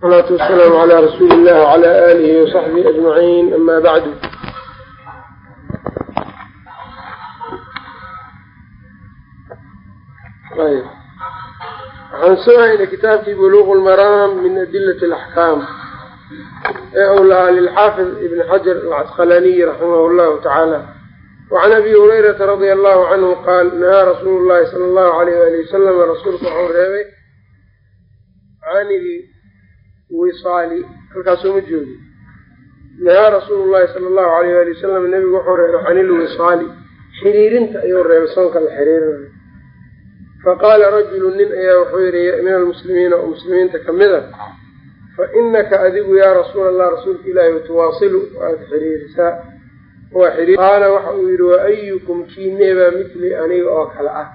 salaatu wasalaamu calaa rasuuli illah wacala aalihi wasaxbihi ajmaciin ama bacdu waxaan soo haynay kitaabkii buluuq lmaraam min adilati alaxkaam ee uu lahaa lilxaafid ibn xajar alcasqalaniyi raximah llahu tacaala wacan abi hurayrata radia allahu canhu qaal nahaa rasuulu llahi sala allahu alayh ali wasalam rasuulku wuxuu reebay can ilwisaali halkaasoo ma joogi. Nahaa rasuulu llahi sala allahu alayh ali wasalam nebigu wuxuu reebay can ilwisaali xiriirinta ayuu reebay soonka la xiriirinayo. Faqaala rajulu nin ayaa wuxuu yihi min almuslimiina oo muslimiinta ka mid a fa inaka adigu yaa rasuula allah rasuulka ilaahi watuwaasilu waad xiriirisaa. Qaala waxa uu yihi wa ayukum kiineebaa mitli aniga oo kale ah.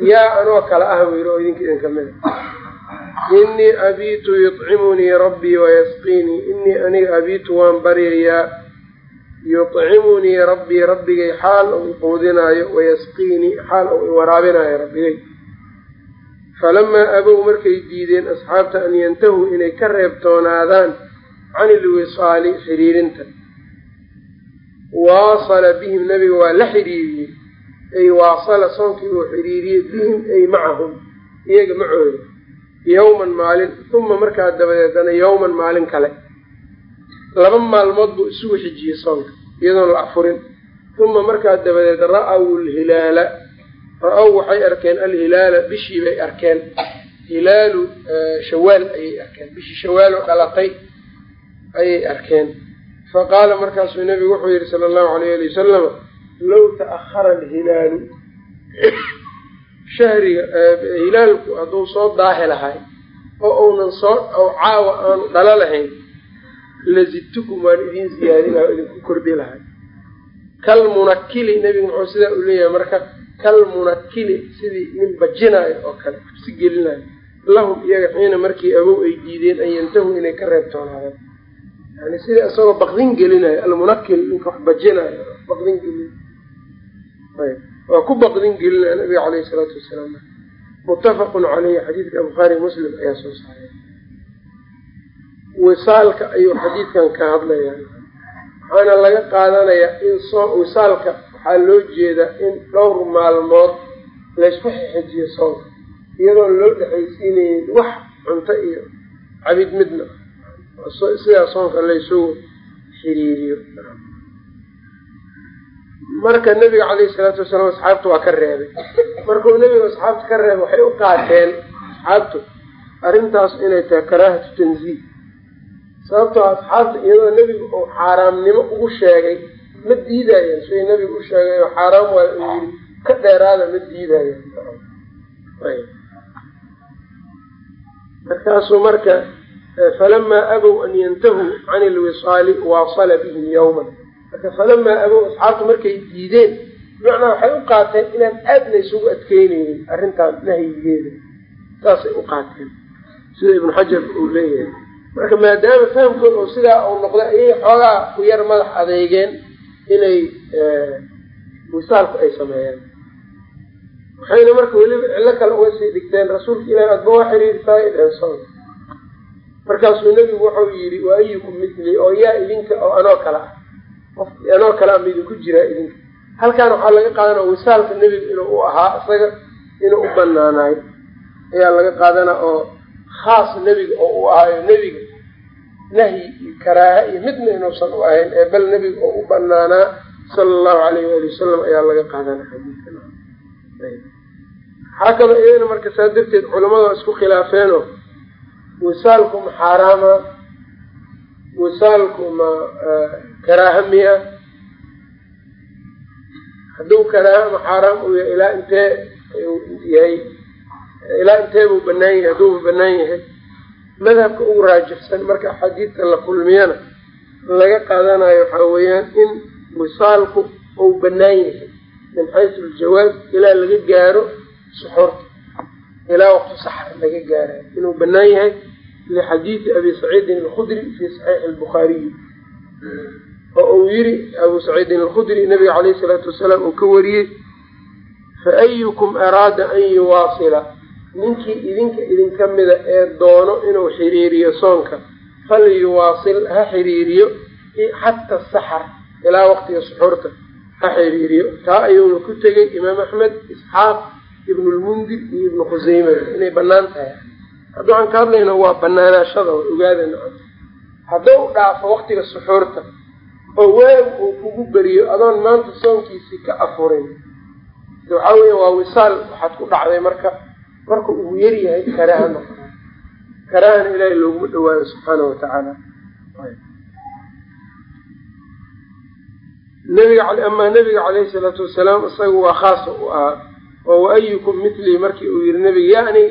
Yaa anoo kale ah buu yihi oo idinka idin ka mid a inii abiitu yucimunii rabbii wayasqiinii inii aniga abiitu waan baryayaa yucimunii rabbii rabbigay xaal uu iquudinaayo wayasqiinii xaal uu iwaraabinaayo rabbigay. Falamaa abow markay diideen asxaabta an yantahuu inay ka reebtoonaadaan can ilwisaali xiriirinta waasala bihim nabiga waa la xiriiriyey ay waasala soonkii uu xiriiriyey bihim ay macahum. Iyaga macooda yowman maalin uma markaa dabadeedana yowman maalin kale. Laba maalmood buu isugu xijiyey soonka iyadoon la afurin. Uma markaa dabadeed ra'aw lhilaala. Ra'ow waxay arkeen alhilaala bishii bay arkeen. Hilaalu shawaal ayay arkeen. Bishii shawaaloo dhalatay ayay arkeen. Faqaala markaasuu nabigu wuxuu yihi sala allahu alayh ali wasalama low ta'ahara alhilaalu shahriga hilaalku hadduu soo daahi lahay oo uunan soo ow caawa aanu dhalo lahayn lazidtukum waan idiin ziyaadin laha o idinku kordi lahay kalmunakili nebigu muxuu sidaa u leeyahay marka kalmunakili sidii nin bajinaayo oo kale si gelinayo. Lahum iyaga xiina markii abow ay diideen an yantahu inay ka reebtoonaadaan yani sida isagoo baqdin gelinayo almunakil ninka wax bajinaayo baqdin gelin ayb waa ku baqdin gelinaya nabiga caleyhi salaatu wasalaam. Muttafaqun caleyhi xadiidka bukhaari muslim ayaa soo saaray. Wisaalka ayuu xadiidkan ka hadlaya waxaana laga qaadanayaa in soo wisaalka waxaa loo jeedaa in dhowr maalmood laysku xixijiyo soonka iyadoon loo dhexaysiinaynin wax cunto iyo cabid midna sidaa soonka laysugu xiriiriyo marka nebiga caleyhi salaatu wasalaam asxaabtu waa ka reebay. Markuu nebiga asxaabta ka reebay waxay u qaateen asxaabtu arrintaas inay tahay karaahatu tanziih. Sababtoo asxaabta iyadoo nebigu uu xaaraamnimo ugu sheegay ma diidaayan siday nebigu u sheegay oo xaaraam waay uu yiri ka dheeraada ma diidaayan markaasuu marka falamaa abow an yantahuu can ilwisaali waasala bihim yowman marka falamaa abow asxaabtu markay diideen bimacnaa waxay u qaateen inaan aadna isugu adkeyneynin arrintaan nahyigeeda saasay u qaateen. Sida ibnu xajar uu leeyahay. Marka maadaama fahamkooda oo sidaa uu noqday ayay xoogaa ku yar madax adeegeen inay wisaalku ay sameeyaan waxayna marka weliba cillo kale uga sii dhigteen rasuulka ilahi adba waa dheen soon markaasuu nebigu wuxuu yidhi wa ayukum mitli oo yaa idinka oo anoo kale. ah qof anoo kale ama idinku jiraa idinka halkaan waxaa laga qaadanaa wisaalka nebiga inuu u ahaa isaga inuu u banaanaayo ayaa laga qaadanaa oo khaas nebiga oo u ahaayo nebiga nahyi iyo karaaha iyo midna inuusan u ahayn ee bal nebiga oo u banaanaa sala allahu alayh waali wasalam ayaa laga qaadanaa xadiidkan. Waxaa kaloo iyadana marka saa darteed culamada isku khilaafeenoo wisaalku ma xaaraama wisaalku ma karaaha miya hadduu karaaha ma xaaraam uu yahay. Ilaa intee yahay. Ilaa intee buu banaan yahay hadduuba banaan yahay. Madhabka ugu raajixsan marka axaadiidta la kulmiyana laga qaadanayo waxaa weeyaan in wisaalku uu banaan yahay. Min xaysu aljawaab ilaa laga gaaro suxuurta ilaa waqti saxr laga gaarayo inuu banaan yahay lixadiidi abi saciidin alkhudri fi saxiixi albukhaariyi oo uu yiri abu saciidin alkhudri nabiga caleyhi salaatu wasalaam uu ka wariyey faayukum araada an yuwaasila? Ninkii idinka idinka mida ee doono inuu xiriiriyo soonka falyuwaasil ha xiriiriyo xata saxar ilaa waqtiga suxuurta. Ha xiriiriyo. Taa ayuuna ku tegay imaam axmed isxaaq ibnulmundir iyo ibnu khuseyme inay bannaan tahay. Hadda waxaan ka hadlayna waa banaanaashada ogaadana hadduu dhaafo waqtiga suxuurta oo waag uu kugu beriyo adoon maanta soonkiisii ka afurin. Waxaa weya waa wisaal waxaad ku dhacday marka marka uu yaryahay karaaha noqo karaahana ilaahay looguma dhawaayo subxaana watacaala nabiga amaa nabiga caleyhi salaatu wasalaam isaga waa khaas u ahaa oo waayukum mitlii markii uu yihi nabiga yani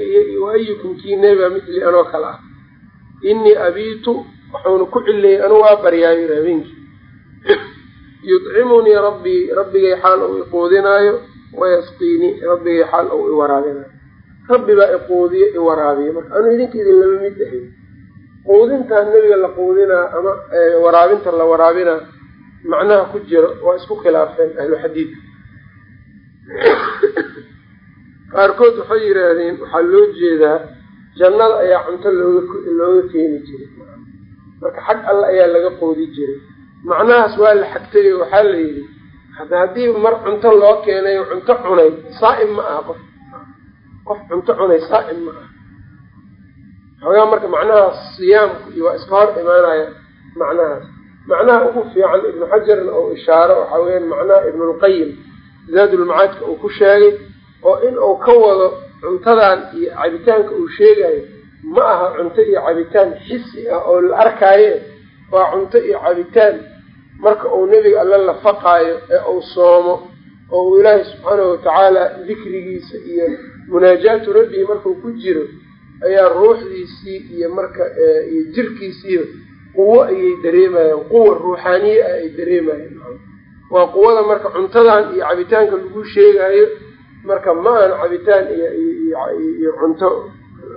waayukum kii nebiga mitlii anoo kale ah. Inii abiitu waxuuna ku cileeyey anu waa baryaayo habeenkii yudcimunii rabbii rabbigay xaal uu iquudinaayo wayasqiinii rabbigay xaal uu iwaraabinaayo. Rabbi baa iquudiyo iwaraabiyo marka anu idinka idin lama mid ahay quudintaan nebiga la quudinaa ama waraabinta la waraabinaa macnaha ku jiro waa isku khilaafeen ahlu xadiidka qaarkood waxay yidhaahdeen waxaa loo jeedaa jannada ayaa cunto looga looga keeni jiray. Marka xag alle ayaa laga qoodi jiray macnahaas waa la xagtay oo waxaa la yidhi haddii mar cunto loo keenay cunto cunay saa'im ma aha qof. Qof cunto cunay saa'im ma aha. Xoogaa marka macnahaas siyaamku iyo waa iska hor imaanaya macnahaas. Macnaha ugu fiican ibnu xajarna oo ishaaro waxaa weyaan macnaha ibnulqayim zaadulmacaadka uu ku sheegay oo in uu ka wado cuntadan iyo cabitaanka uu sheegayo ma aha cunto iyo cabitaan xisi ah oo la arkaaye waa cunto iyo cabitaan marka uu nebiga alle la faqaayo ee uu soomo oo uu ilaahay subxaanahu watacaala dikrigiisa iyo munaajaatu rabbihi markuu ku jiro ayaa ruuxdiisii iyo marka iyo jirkiisiiba quwo ayay dareemayaan quwa ruuxaaniye ah ay dareemayaan. Waa quwada marka cuntadan iyo cabitaanka lagu sheegayo marka ma aan cabitaan iyo cunto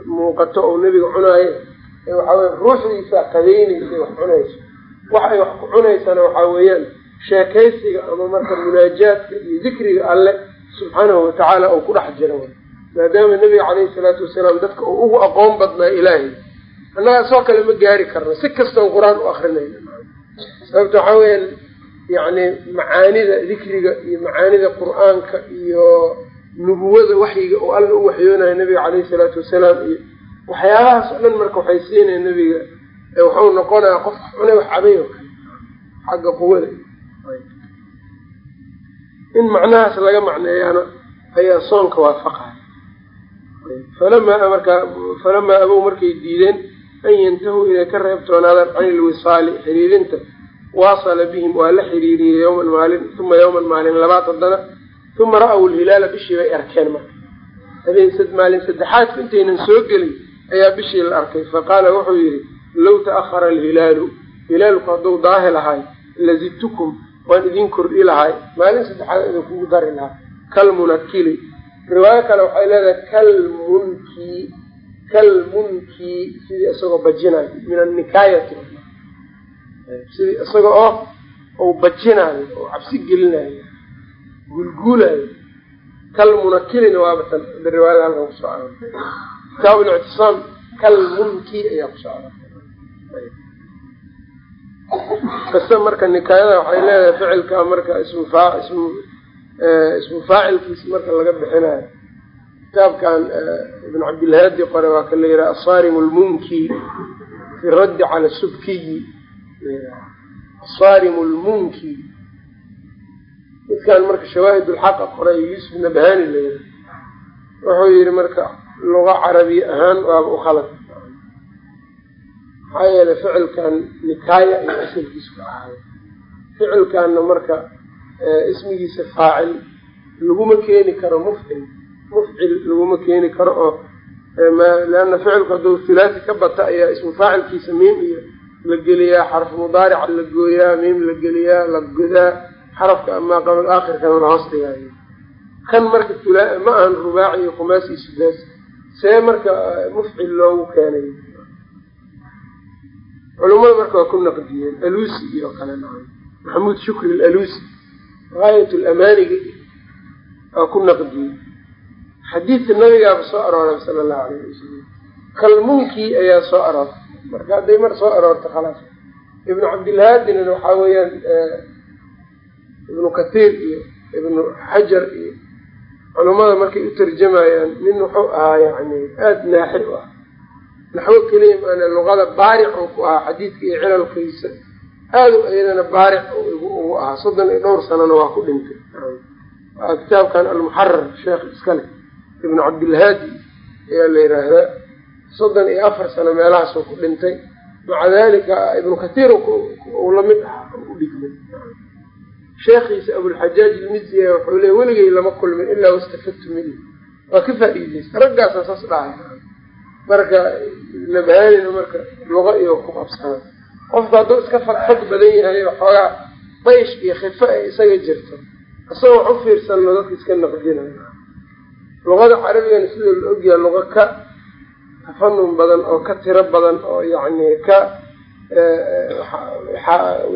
muuqato oo nebiga cunaayo. Waxaa weye ruuxdiisa qadaynaysa wax cunayso wax ay wax ku cunaysana waxaa weeyaan sheekaysiga ama marka munaajaadka iyo dikriga alle subxaanahu watacaala uu ku dhex jiro. Maadaama nebiga caleyhi salaatu wasalaam dadka uu ugu aqoon badnaa ilaahay. Annaga soo kale ma gaari karno si kastao qur'aan u akrinayna sababta waxaa weyaan yacni macaanida dikriga iyo macaanida qur'aanka iyo nubuwada waxyiga oo alla u waxyoonayo nabiga caleyhi salaatu wasalaam iyo waxyaabahaas oo dhan marka waxay siinaya nebiga waxau noqonayaa qof cunay wax cabay oo kale xagga quwada. In macnahaas laga macneeyaana ayaa soonka waafaqaya. Falamaa markaa falamaa abow markay diideen an yantahuu inay ka reebtoonaadaan can ilwisaali xiriirinta waasala bihim waa la xiriiriyey yowman maalin uma yowman maalin labaad haddana uma ra-w lhilaala bishii bay arkeen marka. Habeen maalin saddexaadku intaynan soo gelin ayaa bishii la arkay. Faqaala wuxuu yidhi low ta'ahara alhilaalu hilaalku hadduu daahi lahaay lazidtukum waan idin kordhi lahaay maalin saddexaad idinkugu dari lahaa kalmunakili riwaayo kale waxay leedahay kalmunki kalmunkii sidii isagoo bajinayo min annikaayati sidii isaga oo uu bajinaayo oo cabsi gelinayo guulguulayo kalmunakilina waabatan riwaayada halkan ku soo arortay kitaab lictisaam kalmunki ayaa ku soo arortay kasta marka nikaayada waxay leedahay ficilka marka ismu ismu ismu faacilkiisa marka laga bixinayo kitaabkan ibn cabdilhaadi qore waa ka la yidhaha asarimu lmunki fi raddi cala subkiyi asarimu lmunki midkaan marka shawaahid ulxaqa qoray yuusuf nabhani la yidhaha wuxuu yidhi marka luga carabi ahaan waaba u khalad maxaa yeelay ficilkan nikaaya iyo asalkiisu ka ahaayo ficilkanna marka ismigiisa faacil laguma keeni karo mufcil. Mufcil laguma keeni karo oo leanna ficilku hadduu hulaasi ka bata ayaa ismu faacilkiisa miim iyo la geliyaa xarfu mudaarica la gooyaa miim la geliyaa la godaa xarafka amaa qabal aakhirkana la hoos dhigaayo. Kan marka ma ahan rubaaci iyo khumaasi iyo sudaasi see marka mufcil loogu keenay culummada marka waa ku naqdiyeen alusi iyo kale maxamuud shukri alalusi gaayat lamaniga waa ku naqdiyey xadiidka nabigaaba soo arooray sala allahu alayh wasalam kalmunkii ayaa soo aroortay. Marka hadday mar soo aroortay khalaas ibnu cabdilhaadina waxaa weeyaan ibnu kathiir iyo ibnu xajar iyo culummada markay u tarjamayaan nin wuxuu ahaa yani aada naaxi u ah naxwo keliya maana luqada baaric uu ku ahaa xadiidka iyo cilalkiisa aada iyadana baaric ugu ahaa. Soddon iyo dhowr sanana waa ku dhintay. Waa kitaabkan almuxarar sheekh iskale ibnu cabdilhaadi ayaa la yidhaahdaa soddon iyo afar sano meelahaasuu ku dhintay. Maca dalika ibnu kathiir uu la mid ahaa u dhigmay. Sheekhiisa abulxajaaj ilmiziya wuxuu leey weligay lama kulmin ilaa wastafadtu minhu. Waa ka faa-iideysta raggaasa saas dhahay marka nabhaanina marka luqa iyo ku qabsana qofku hadduu iska fagfag badan yahay waxoogaa daysh iyo khifo ay isaga jirto isagoo wax u fiirsanno dadka iska naqdinayo luqada carabigana sidoo la ogyaha luqa ka tafanun badan oo ka tiro badan oo yacni ka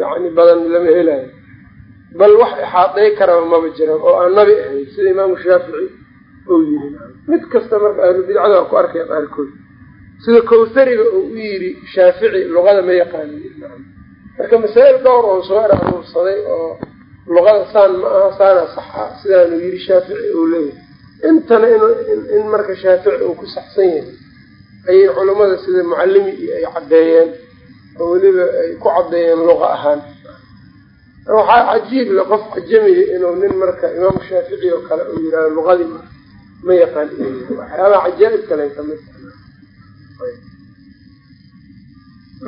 yani badan lama helayo. Bal wax ixaaday karaba maba jiran oo aan nabi ahayn sida imaamu shaafici ou yiri mid kasta marka ahlu bidcada waa ku arkaya qaarkood sida kawsariga oo u yiri shaafici luqada ma yaqaani. Marka masaa'il dhowr oo soo aruursaday oo luqada saan ma aha saana sax ah sidaanu yiri shaafici ou leeyahay. Intana in marka shaafici uu ku saxsan yahay ayay culammada sida mucallimi ay caddeeyeen oo weliba ay ku caddeeyeen luqa ahaan. Waxaa cajiib le qof cajamiya inuu nin marka imaamu shaafici oo kale uu yihahdo luqadii ma yaqaan waxyaabaha cajaa'ib kale ka mid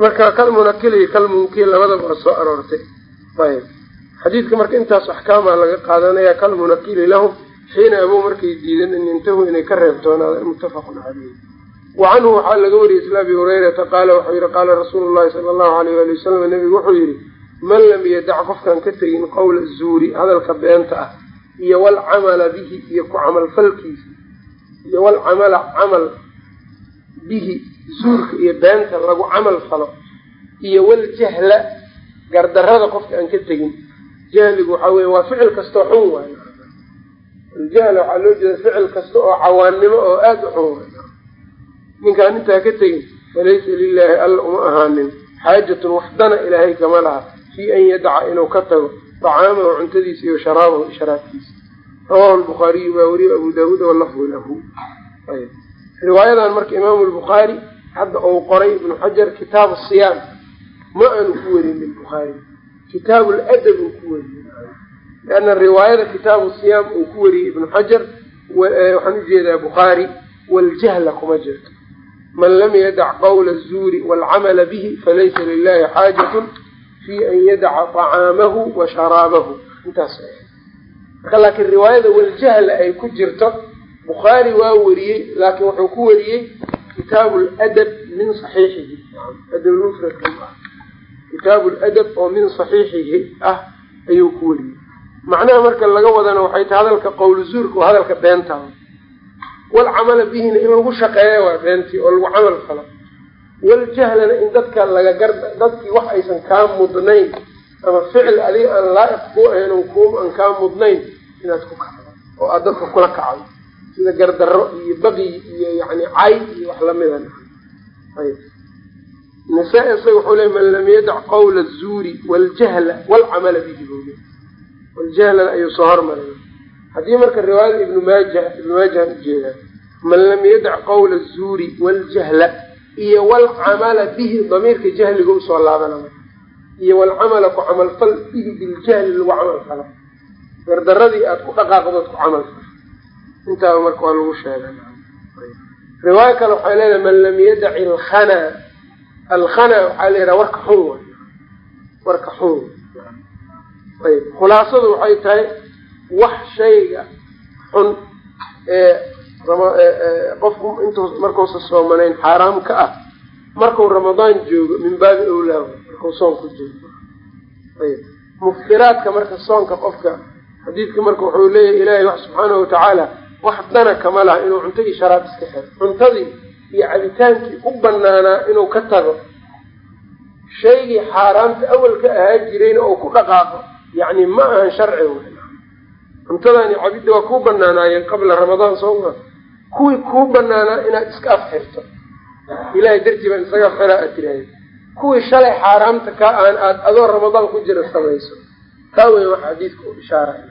marka kalmunakil iyo kalmunkil labadaba waa soo aroortay. Ayb xadiidka marka intaas axkaamaa laga qaadanaya kalmunakili lahum xiina abuu markay diidan in intahu inay ka reebtoonaadaan muttafaqun caleyh wa canhu waxaa laga wariyay isla abi hurayrata qaala wuxuu yihi qaala rasuulu llahi sala allahu alayh ali wasalam nabigu wuxuu yihi man lam yadac qofkaan ka tegin qowla zuuri hadalka beenta ah iyo walcamala bihi iyo ku camalfalkiisa iyo walcamala camal bihi zuurka iyo beenta lagu camal falo iyo waljahla gardarada qofka aan ka tegin. Jahligu waxaa weye waa ficil kastoo xun waay. Aljahla waxaa loo jeeda ficil kasta oo cawaannimo oo aada u xun waay. Ninkaan intaa ka tegin falaysa lilaahi alla uma ahaanin xaajatun waxdana ilaahay kama laha fii an yadaca inuu ka tago dacaamahu cuntadiisa iyo sharaabahu sharaabkiisa rawahu lbukhaariyu baa weriye abu daawuud walafdu lahu riwaayadan marka imaamu lbukhaari hadda uu qoray ibnu xajar kitaabu siyaam ma aanu ku werinin bukhaari kitaabu ladab uu ku weriyey lianna riwaayada kitaabu siyaam uu ku weriyey ibnu xajar waxaan u jeedaa bukhaari waljahla kuma jirto. Man lam yadac qawla azuuri waalcamala bihi falaysa lilahi xaajatun fi an yadaca طacaamahu wa sharaabahu. Intaas. Marka laakiin riwaayada waljahla ay ku jirto bukhaari waa weriyey laakiin wuxuu ku weriyey kitaabu ladab min saxiixihi. Adabmufradka kitaabu ladab oo min saxiixihi ah ayuu ku weriyey macnaha marka laga wadana waxay tahay hadalka qowlu zuurka waa hadalka beenta. Walcamala bihina in lagu shaqeeya waa beentii oo lagu camal falo. Waljahlana in dadka laga gar dadkii wax aysan kaa mudnayn ama ficil adiga aan laa-iq ku ahayn ku aan kaa mudnayn inaad ku kacdo oo aad dadka kula kacdo sida gardarro iyo baqyi iyo yani cay iyo wax lamida ayb nisaa isaga wuxuu leey man lam yadac qawla azuuri waljahla walcamala bihi buu le waljahlana ayuu soo hormaray. Haddii marka riwaayada ibnu maaja ibnu maajahan u jeedaa man lam yadac qawla azuuri waljahla iyo walcamala bihi damiirka jahliga u soo laabanama iyo walcamala ku camalfal bihi biljahli lagu camal falo gardaradii aada ku dhaqaaqdood ku camal fal intaaba marka waa lagu sheega riwaayo kale waxay leedahay man lam yadac alkhana alkhana waxaa la yidhaha warka xun wa warka xun. Ayb khulaasadu waxay tahay wax shayga xun ee qofku intuu markuusa soomanayn xaaraam ka ah. Markuu ramadaan joogo min baabi owlaahu markuu soonku joogo. Ayb muftiraadka marka soonka qofka xadiidka marka wuxuu leeyahay ilaahay wax subxaanahu watacaala wax dana kama laha inuu cunto iyo sharaab iska xiro cuntadii iyo cabitaankii u banaanaa inuu ka tago. Shaygii xaaraamta awalka ahaa jirayna oo ku dhaqaaqo yacni ma ahan sharci w cuntadani cabidda waa kuu banaanaayeen qabla ramadaan sooma kuwii kuu banaanaa inaad iska afxirto ilahay dartii baan isaga afxiraa aad tiraahda kuwii shalay xaaraamta ka aan aad adoo ramadaan ku jira samayso. Taa weyn wax xadiidka u ishaaraya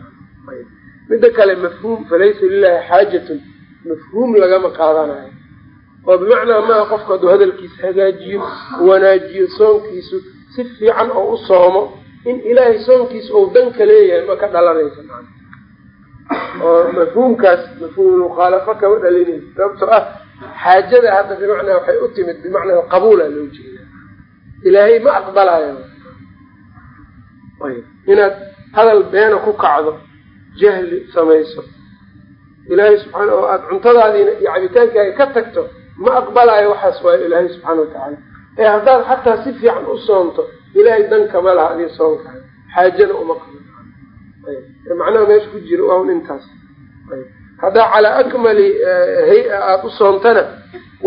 midda kale mafhuum falaysa lilahi xaajatun mafhuum lagama qaadanayo. Oo bimacnaa maa qofku hadduu hadalkiisa hagaajiyo wanaajiyo soonkiisu si fiican oo u soomo in ilaahay soonkiisa ou danka leeyahay ma ka dhalanaysa maa oo mafhuumkaas mafhuumulmukhaalafa kama dhalinaysa sababtoo ah xaajada hadda bimacnaa waxay u timid bimacnaa qabuula loo jeeda ilaahay ma aqbalayo inaad hadal beena ku kacdo jahli samayso. Ilaahay subxaana oo aada cuntadaadiina iyo cabitaankaaga ka tagto ma aqbalayo waxaas waayo ilaahay subxaana watacaala ee haddaad xataa si fiican u soomto ilaahay dankama laha adiga soonkaa xaajana uma qabo. Macnaha meesha ku jira waa un intaas. Haddaa calaa akmali hay'a aada u soontana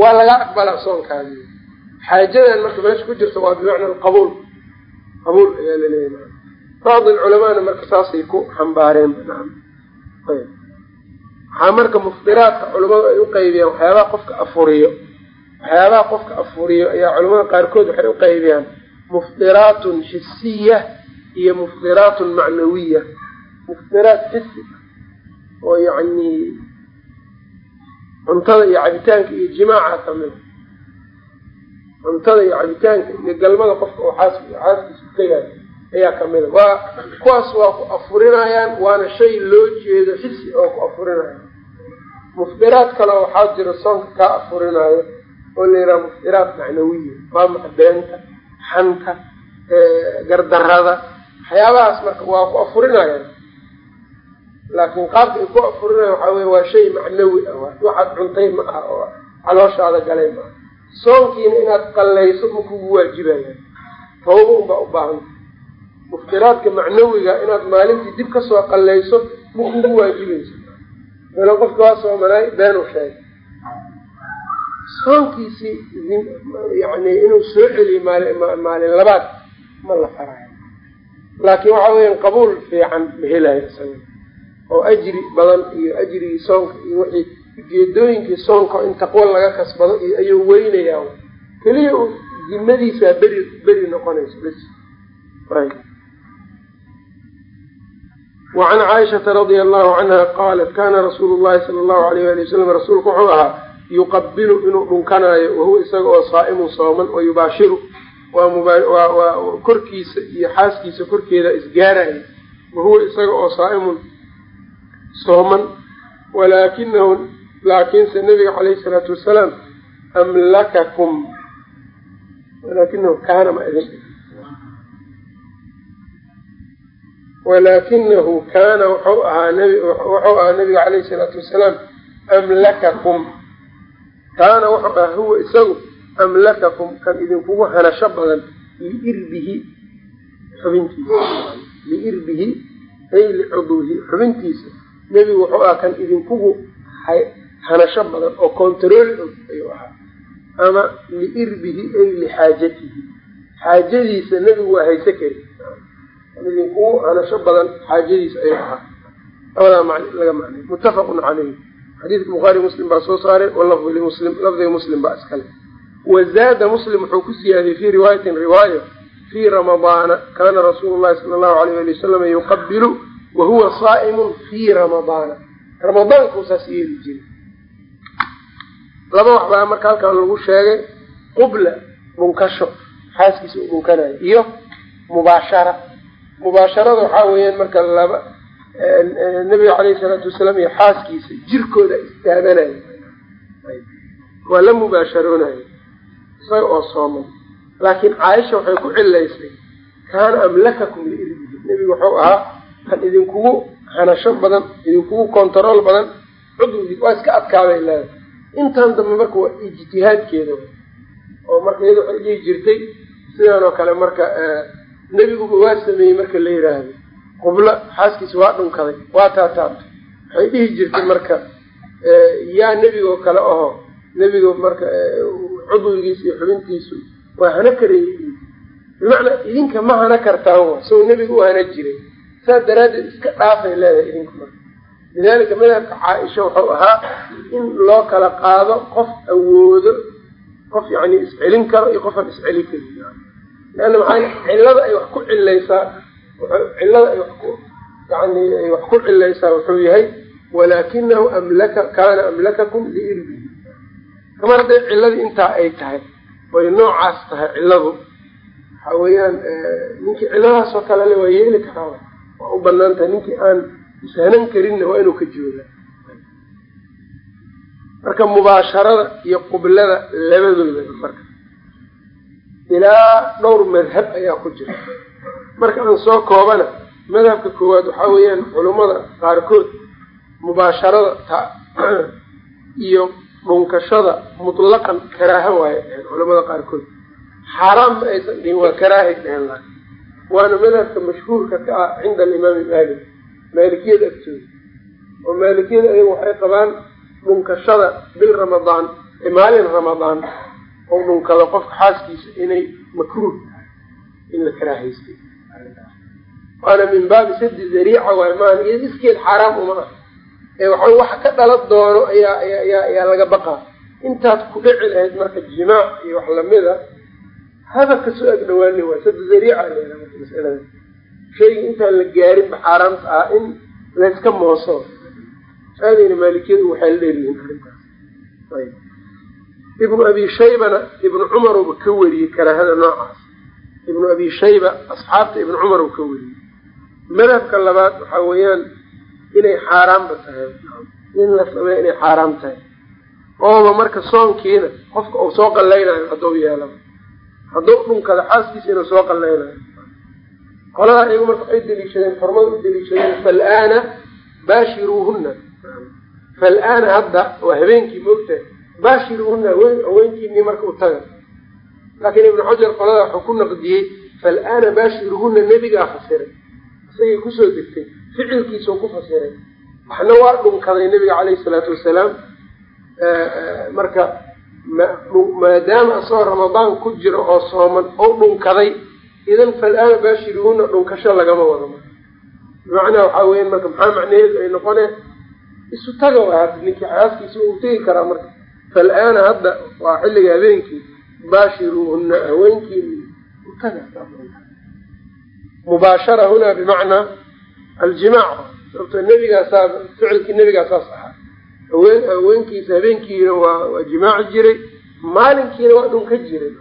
waa lagaa aqbalaa soonkaadi xaajadan marka meesha ku jirta waa bimacna alqabuul. Qabuul ayaa laleeyahy bacd alculamaana marka saasay ku xambaareen waxaa marka muftiraadka culamadu ay u qaybiyaan waxyaabaha qofka afuriyo waxyaabaha qofka afuriyo ayaa culamada qaarkood waxay u qaybiyaan muftiraatun xisiya iyo muftiraatun macnawiya muftiraat xisi oo yacni cuntada iyo cabitaanka iyo jimaaca ka mid cuntada iyo cabitaanka iyo galmada qofka oo xaas xaaskiisu tegaayo ayaa kamida waa kuwaas waa ku afurinayaan waana shay loo jeedo xisi oo ku afurinaya. Muftiraad kale waxaa jira soonka kaa afurinaayo oo la yidhaha muftiraat macnawiya waa maxa beenta xanta gardarada waxyaabahaas marka waa ku afurinayaan. Laakiin qaabka ay ku afurinayan waxaa wey waa shay macnawi ah waxaad cuntay ma aha oo calooshaada galay ma aha. Soonkiina inaad qallayso ma kugu waajibayaan tooba unbaa u baahanta muftiraadka macnawiga inaad maalintii dib ka soo qallayso ma kugu waajibayso ila qofka waa soomanaay beenu sheegay. Soonkiisii yani inuu soo celiyo maali maalin labaad ma la farayo laakiin waxa weeyaan qabuul fiican ma helayo isaga. Oo ajri badan iyo ajrigii soonka iyo wixii ujeedooyinkii soonka in taqwo laga kasbado iyo ayuu weynayaa. Keliya u dimadiisaa beri beri noqonayso bes wacan caaishata radia allahu canha qaalat kana rasuulu llahi sala allahu alayh ali wasalam rasuulku wuxuu ahaa yuqabilu inuu dhunkanaayo wahuwa isaga oo saa'imun sooman wa yubaashiru waa korkiisa iyo xaaskiisa korkeeda isgaaraya wahuwa isaga oo saa'imun sooman walaakinahu laakiinse nabiga calayhi salaatu wasalaam amlakakum walaakinahu kaana walaakinahu kaana wuxuu ahaa wuxuu ahaa nabiga calayhi salaatu wasalaam amlakakum. Kaana wuxuu ahaa huwa isagu amlakakum kan idinkugu hanasho badan liirbihi xubintiisa. Liirbihi ay licudwihi xubintiisa. Nebigu wuxuu ahaa kan idinkugu hanasho badan oo control ayuu ahaa. Ama liirbihi ay lixaajatihi. Xaajadiisa nebigu waa hayse kari idinkugu hanasho badan xaajadiisa ayuu ahaa. Labadaa macn laga macnay muttafaqun caleyh xadiidka bukhaari muslim baa soo saaray walafdu limuslim lafdiga muslim baa iskale wazaada muslim wuxuu ku siyaadiyey fii riwaayatin riwaaya fii ramadaana kaana rasuulu llahi sala allahu alayh ali wasalam yuqabilu wahuwa saa'imun fii ramadaana. Ramadaanku saas yeeli jiray. Laba wax baa marka halkan lagu sheegay qubla dhunkasho xaaskiisa uu dhunkanayo iyo mubaashara mubaasharada waxaa weeyaan marka laba nabiga caleyhi salaatu wasalaam iyo xaaskiisa jirkooda istaaganaya waa la mubaasharoonayo isaga oo sooman. Laakiin caaisha waxay ku cilaysay kaana amlakakum liirbihi nebigu wuxuu ahaa kan idinkugu hanasho badan idinkugu kontarool badan cudwigii waa iska adkaaday leeda intan dambe marka waa ijtihaadkeeda oo marka iyada waxay jirtay sidan oo kale marka nebiguba waa sameeyey marka la yiraahdo qublo xaaskiisa waa dhunkaday waa taataabtay waxay dhihi jirtay marka yaa nebigoo kale aho nebiga marka cudwigiisa iyo xubintiisu waa hana karayey bimacnaa idinka ma hana kartaan sao nebiga u hana jiray. Saas daraaddeed iska dhaafay leedahay idinku marka lidalika madhabka caaisha wuxuu ahaa in loo kala qaado qof awoodo qof yani iscelin karo iyo qof aan iscelin karin leanna maxaa cillada ay wax ku cilaysaa cillada ay yani ay wax ku cilaysaa wuxuu yahay walaakinahu amlaka kaana amlakakum liirbihi kamar hadday cilladii intaa ay tahay oy noocaas tahay cilladu. Waxa weeyaan ninkii cilladaas oo kale le waa yeeli karaa waa u bannaan tahay ninkii aan ishanan karinna waa inuu ka joogaa marka mubaasharada iyo qublada labadooda marka ilaa dhowr madhab ayaa ku jira. Marka aan soo koobana madhabka koowaad waxaa weeyaan culummada qaarkood mubaasharada ta iyo dhunkashada mutlaqan karaaha waaye dheheen culamada qaarkood. Xaaraam ma aysan dhihin waa karaahay dheheen laakin waana madhabka mashhuurka ka ah cinda alimaami maalik maalikiyada agtooda. Oo maalikiyada ayagu waxay qabaan dhunkashada bil ramadaan maalin ramadaan oo dhunkado qofka xaaskiisa inay makruuh tahay in la karaahaystay waana min baabi sadi zariica waay maan iyo iskeed xaaraam uma ah ee waxa waxa ka dhala doono ayaa ayaa ayaa laga baqaa. Intaad ku dhici lahayd marka jimaac iyo wax lamida haba ka soo agdhawaani waay sada zariica masalada. Shayga intaan la gaarinba xaaraamta ah in layska mooso. Aadayna maalikiyadu waxay la dheeryihiin arrintaas ibnu abi shaybana ibnu cumaruba ka weriyey karaahada noocaas. Ibnu abi shayba asxaabta ibnu cumar u ka weriyey madhabka labaad waxa weeyaan inay xaaraamba tahay. In la sameeyo inay xaaraam tahay. Ooba marka soonkiina qofka uu soo qallaynayo hadduu yeelaba hadduu dhunkada xaaskiisa inuu soo qallaynayo qoladaa iyagu marka waxay deliishadeen xurmada u deliishadeen fal-aana baashiruuhunna. Fal-aana hadda waa habeenkii moogtahay baashiruuhunna haweenkiinii marka u taga laakiin ibnu xajar qolada wuxuu ku naqdiyey fal-aana baashiruuhunna nebigaa fasiray. Isagay ku soo degtay ficilkiisau ku fasiray. Waxna waa dhunkaday nebiga caleyhi salaatu wasalaam marka maadaama asagoo ramadaan ku jiro oo sooman oo dhunkaday idan fal-aana baashiruhuna dhunkasho lagama wado. Bimacnaa waxaa weya marka maxaa macnaheedu ay noqonee? Isu taga waa ninkii xaaskiisa uu tegi karaa marka fal-aana hadda waa xilliga habeenkii baashiruuhuna haweenkii utaga mubaashara hunaa bimacnaa aljimaac sababto nebigaasaa ficilkii nebigaasaas ahaa haween haweenkiisa habeenkiina waa waa jimaaci jiray maalinkiina waa dhunka jiray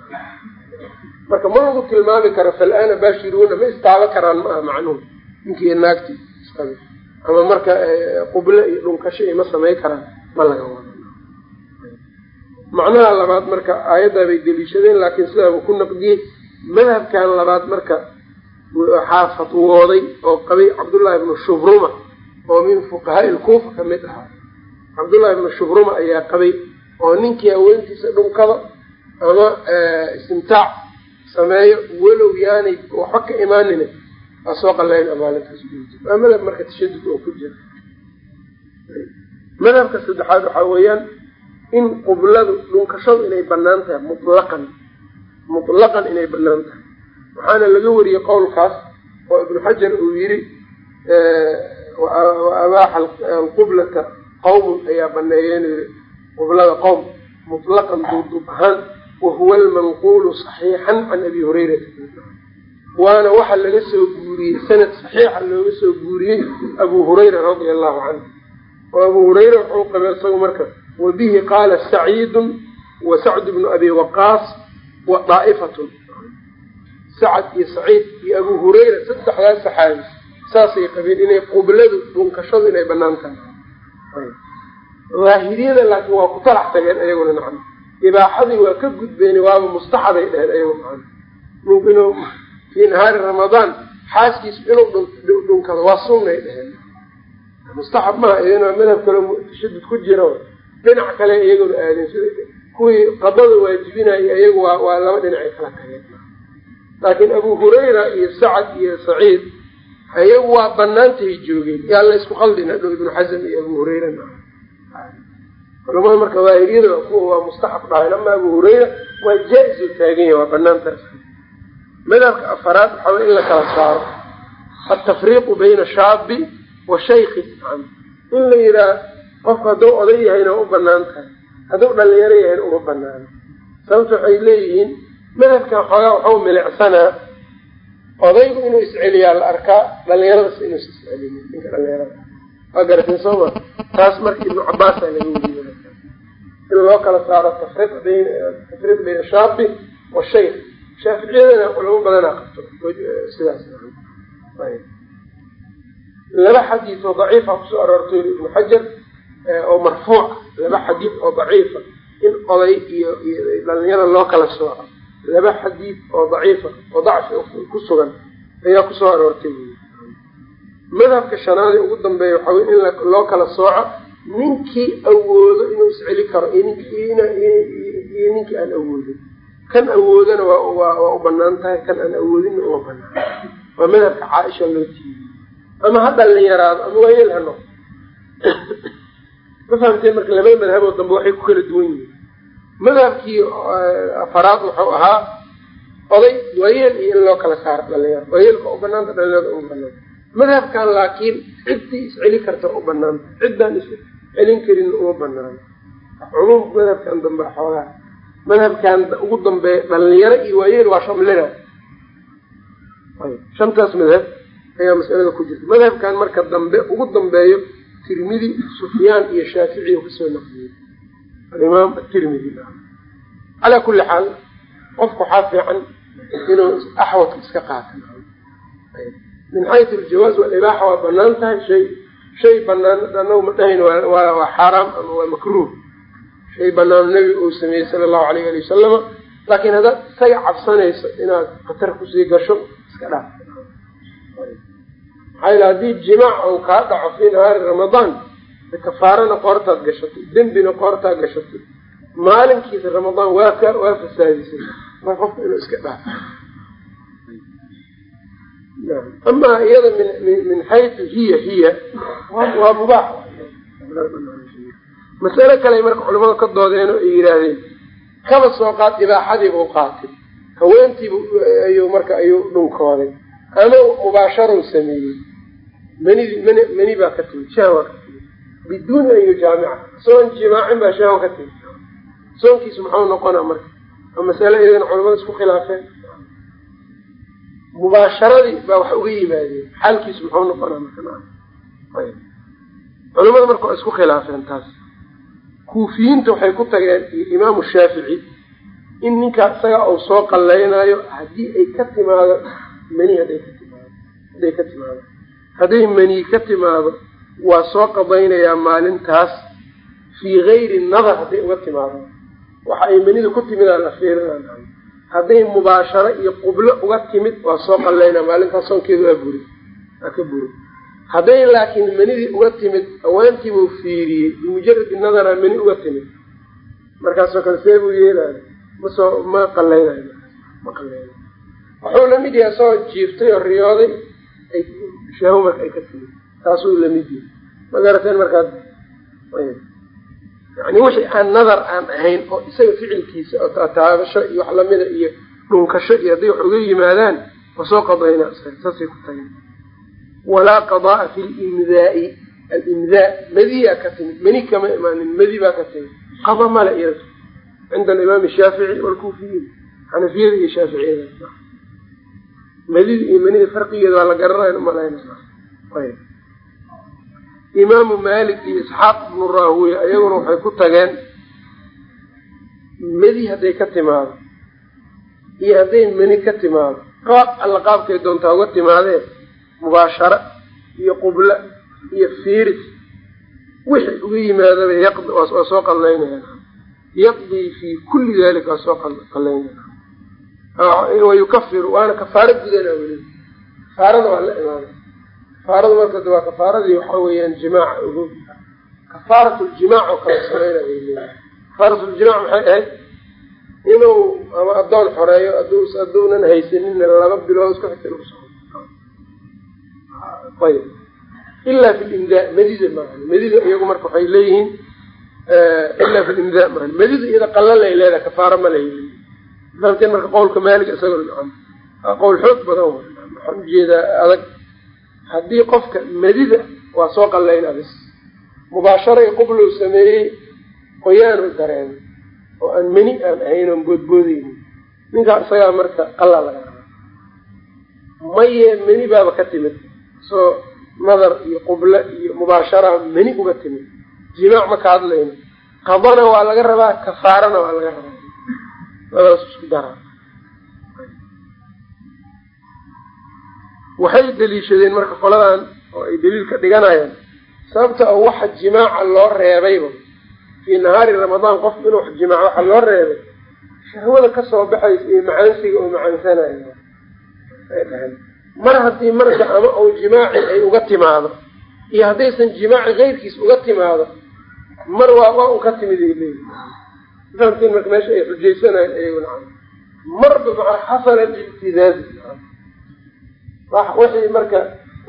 marka ma lagu tilmaami karo fal-aana baashiruuna ma istaaba karaan ma aha macnuhu ninkii naagti ama marka quble iyo dhunkasho iyo ma samay karaan ma laga wado macnaha labaad marka aayaddaa bay deliishadeen laakiin sidaabuu ku naqdiyey. Madhabkan labaad marka waxaa fatwooday oo qabay cabdullahi ibnu shubruma oo min fuqahaai lkuufa ka mid ahaa. Cabdullahi ibnu shubruma ayaa qabay oo ninkii haweentiisa dhunkado ama istimtaac sameeyo walow yaanay waxba ka imaanina waa soo qalayn amaalintaas waa madhab marka tashadud oo ku jira. Madhabka saddexaad waxaa weeyaan in qubladu dhunkashadu inay bannaan tahay mutlaqan mutlaqan inay bannaan tahay. Waxaana laga wariyey qowlkaas oo ibnu xajar uu yiri wa abaaxa alqublata qowmun ayaa baneeyeen qublada qowm mutlaqan duuduub ahaan wahuwa almanquulu saxiixan can abi hurayrata waana waxa laga soo guuriyey sanad saxiixa looga soo guuriyey abu hurayra radia allahu canhu. Oo abu hurayra wuxuu qabay isagu marka wabihi qaala saciidun wa sacd bnu abi waqaas wa daa'ifatun sacad iyo saciid iyo abu hurayra saddexdaas saxaabi saasay qabeen inay qubladu dhunkashadu inay bannaan tahay daahiriyada laakiin waa ku talax tageen ayaguna nacam ibaaxadii waa ka gudbeen waaba mustaxabay dheheen ayagu nacam ninku inuu fii nahaari ramadaan xaaskiisu inuu dhunkado waa sunnay dheheen mustaxab maha iyadana madhab kale tashadud ku jira dhinac kale iyaguna aadeen kuwii qadada waajibinaya iyagu waa waa laba dhinacay kala tageen laakiin abu hurayra iyo sacad iyo saciid iyagu waa banaantahay joogeen. Yaa la isku qaldin hadhow ibnu xasam iyo abu hurayra culamada marka daahiriyada kuwa waa mustaxab dhahayn ama abu hurayra waa jaa-is oo taagan yahay waa banaantaas madhabka afaraad waxaa way in la kala saaro altafriiqu bayna shaabi wa shayki in la yidhaah qofku hadduu oday yahayna waa u bannaan tahay. Hadduu dhalinyaro yahayna uma banaano sababta waxay leeyihiin madhabkan xoogaa waxau milicsanaa odaygu inuu isceliyaa la arkaa dhalinyaradas inuusa iscelinin ninka dhalinyarada waa garatin sooma taas marka ibnu cabaasa laga weriyo in loo kala saaro tafriq bayna shaabi washaykh shaaficiyadana culamo badanaa qabto sidaas laba xadiis oo daciifa ku soo aroortay ibnu xajar oo marfuuc laba xadiis oo daciifa in oday iyo dhalinyara loo kala sooco laba xadiis oo daciifa oo dacfi ku sugan ayaa ku soo aroortay. Madhabka shanaadee ugu dambeeya waxaa wey in loo kala sooco ninkii awoodo inuu isceli karo iyo ninkii aan awoodin kan awoodana waa u bannaan tahay kan aan awoodinna uma banaan waa madhabka caaisha loo tiiyey ama ha dhalinyaraado ama waayeel ha noqo ma fahamteen marka labada madhaboo dambe waxay ku kala duwan yihiin. Madhabkii afaraad wuxuu ahaa oday waayeel iyo in loo kala saaro dhalinyaro. Waayeelka u banaanta dhalinyarada uma banaanta madhabkan laakiin ciddii isceli karta u banaanta ciddaan iscelin karin uma banaano cumuumka madhabkan dambe xoogaa. Madhabkan ugu dambeeya dhalinyaro iyo waayeel waa shamlina shantaas madhab ayaa masalada ku jirta madhabkan marka dambe ugu dambeeyo tirmidi sufyaan iyo shaaficiy ka soo naqliyey alimaam atirmidi calaa kuli xaal qofku waxaa fiican inuu axwadka iska qaato min xaytu aljawaaz walibaaxa waa bannaan tahay shay shay banaan anagu ma dhahayn waa xaaraam ama waa makruuh shay banaano nebiga uu sameeyey sala allahu alayh ali wasalama laakiin haddaad isaga cabsanayso inaad khatar ku sii gasho iska dhaaf maxaa haddii jimaac uu kaa dhaco fii nahaari ramadaan kafaarana qoortaad gashatay dembina qoortaad gashatay maalinkiisa ramadaan waa ka waa fasaadisay. Mar qofka inuu iska dhaafo amaa iyada min min xaytu hiya hiya waa mubaax. Masale kale marka culamada ka doodeen oo ay yidhaahdeen kaba soo qaad ibaaxadiiba u qaatay haweentiiba ayuu marka ayuu dhunkooday ama mubaasharow sameeyey manidi mani mani baa ka timid. Shahwa ka timid. Biduuni an yujaamica soon jimaacin baa shahwa ka timid. Soonkiisu muxuu noqonaa marka? Waa masale iyagana culamada isku khilaafeen. Mubaasharadii baa wax uga yimaadeen. Xaalkiisu muxuu noqonaa marka? Culamada marka waa isku khilaafeen taas. Kuufiyiinta waxay ku tageen iyo imaamu shaafici in ninkaa isaga uu soo qallaynayo haddii ay ka timaado mani hadday ka timaado. Hadday ka timaado. Hadday mani ka timaado waa soo qadaynayaa maalintaas fii gayri nadar hadday uga timaado. Waxa ay manida ku timidaan la fiirinaa hadday mubaasharo iyo qublo uga timid waa soo qallaynaa maalintaas soonkeedu waa buri waa ka buri hadday laakiin manidii uga timid awaantiibuu fiiriyey. Bimujaradi nadara mani uga timid. Markaasoo kale see buu yeelaayo masoo ma qallaynayo ma qallaynayo wuxuu la mid yahay asagoo jiiftay oo riyooday ay shaaho marka ay ka timid. Taasuu la mid yahay. Ma garateen markaas yani wixii aan nadar aan ahayn oo isaga ficilkiisa oo taataabasho iyo wax lamida iyo dhunkasho iyo hadday wax uga yimaadaan waa soo qadaynaa saasay ku tageen walaa qadaaa fi limdaai alimdaa madiyaa ka timid. Mani kama imaanin madi baa ka timid. Qada male cinda alimaam shaafici walkuufiyiin xanafiyada iyo shaaficiyada madida iyo manida farqigeeda waa la garanaya umalayna imaamu malik iyo isxaaq ibnu raawiya ayaguna waxay ku tageen madi hadday ka timaado iyo hadday mani ka timaado. Qaab alla qaabkay doontaa uga timaadee mubaashara iyo qubla iyo fiiris. Wixii uga yimaadaba yaqdi waa soo qallaynaya yaqdii fii kulli dalika waa soo qallaynaya wayukafiru waana kafaaro gudana weli. Kafaarada waa la imaada kafaarada marka waa kafaaradii waxaa weeyaan jimaaca ogo kafaarat ljimac oo kale samayna bay leeyihiin kafaarat ljimac maxay ahayd? Inuu ama addoon xoreeyo hadduunan haysanina laba bilood isku xigta inuu soo ayb ilaa fi limdaa madida maahan madida iyagu marka waxay leeyihiin ilaa fi limdaa maahan madida iyada qalalay leedahay kafaaro ma leeyihiin fahamteen marka qowlka maalig isagoo waa qowl xoog badan wa waxaan u jeedaa adag. Haddii qofka madida waa soo qallaynaa bis mubaasharay qublow sameeyey qoyaanu dareemay oo aan meni aan ahayn oon boodboodeynin ninkaa isagaa marka qallaa laga rabaa maye meni baaba ka timid. Soo nadar iyo quble iyo mubaashara meni uga timid. Jimaac ma ka hadlayno. Qadana waa laga rabaa kafaarana waa laga rabaa labadaas isku daraa waxay daliishadeen marka qoladan oo ay daliilka dhiganayaan sababta oo waxa jimaaca loo reebayba fii nahaari ramadaan qof inuu jimaaco waxa loo reebay shahwada ka soo baxaysa iyo macaansiga oo macaansanayo mar haddii marka ama uu jimaaci ay uga timaado iyo haddaysan jimaaci keyrkiis uga timaado mar waa waa un ka timid ay leeyihi fahamtiin marka meesha ay xujaysanayan iyaguna marba maa xasala libtidaadi wixii marka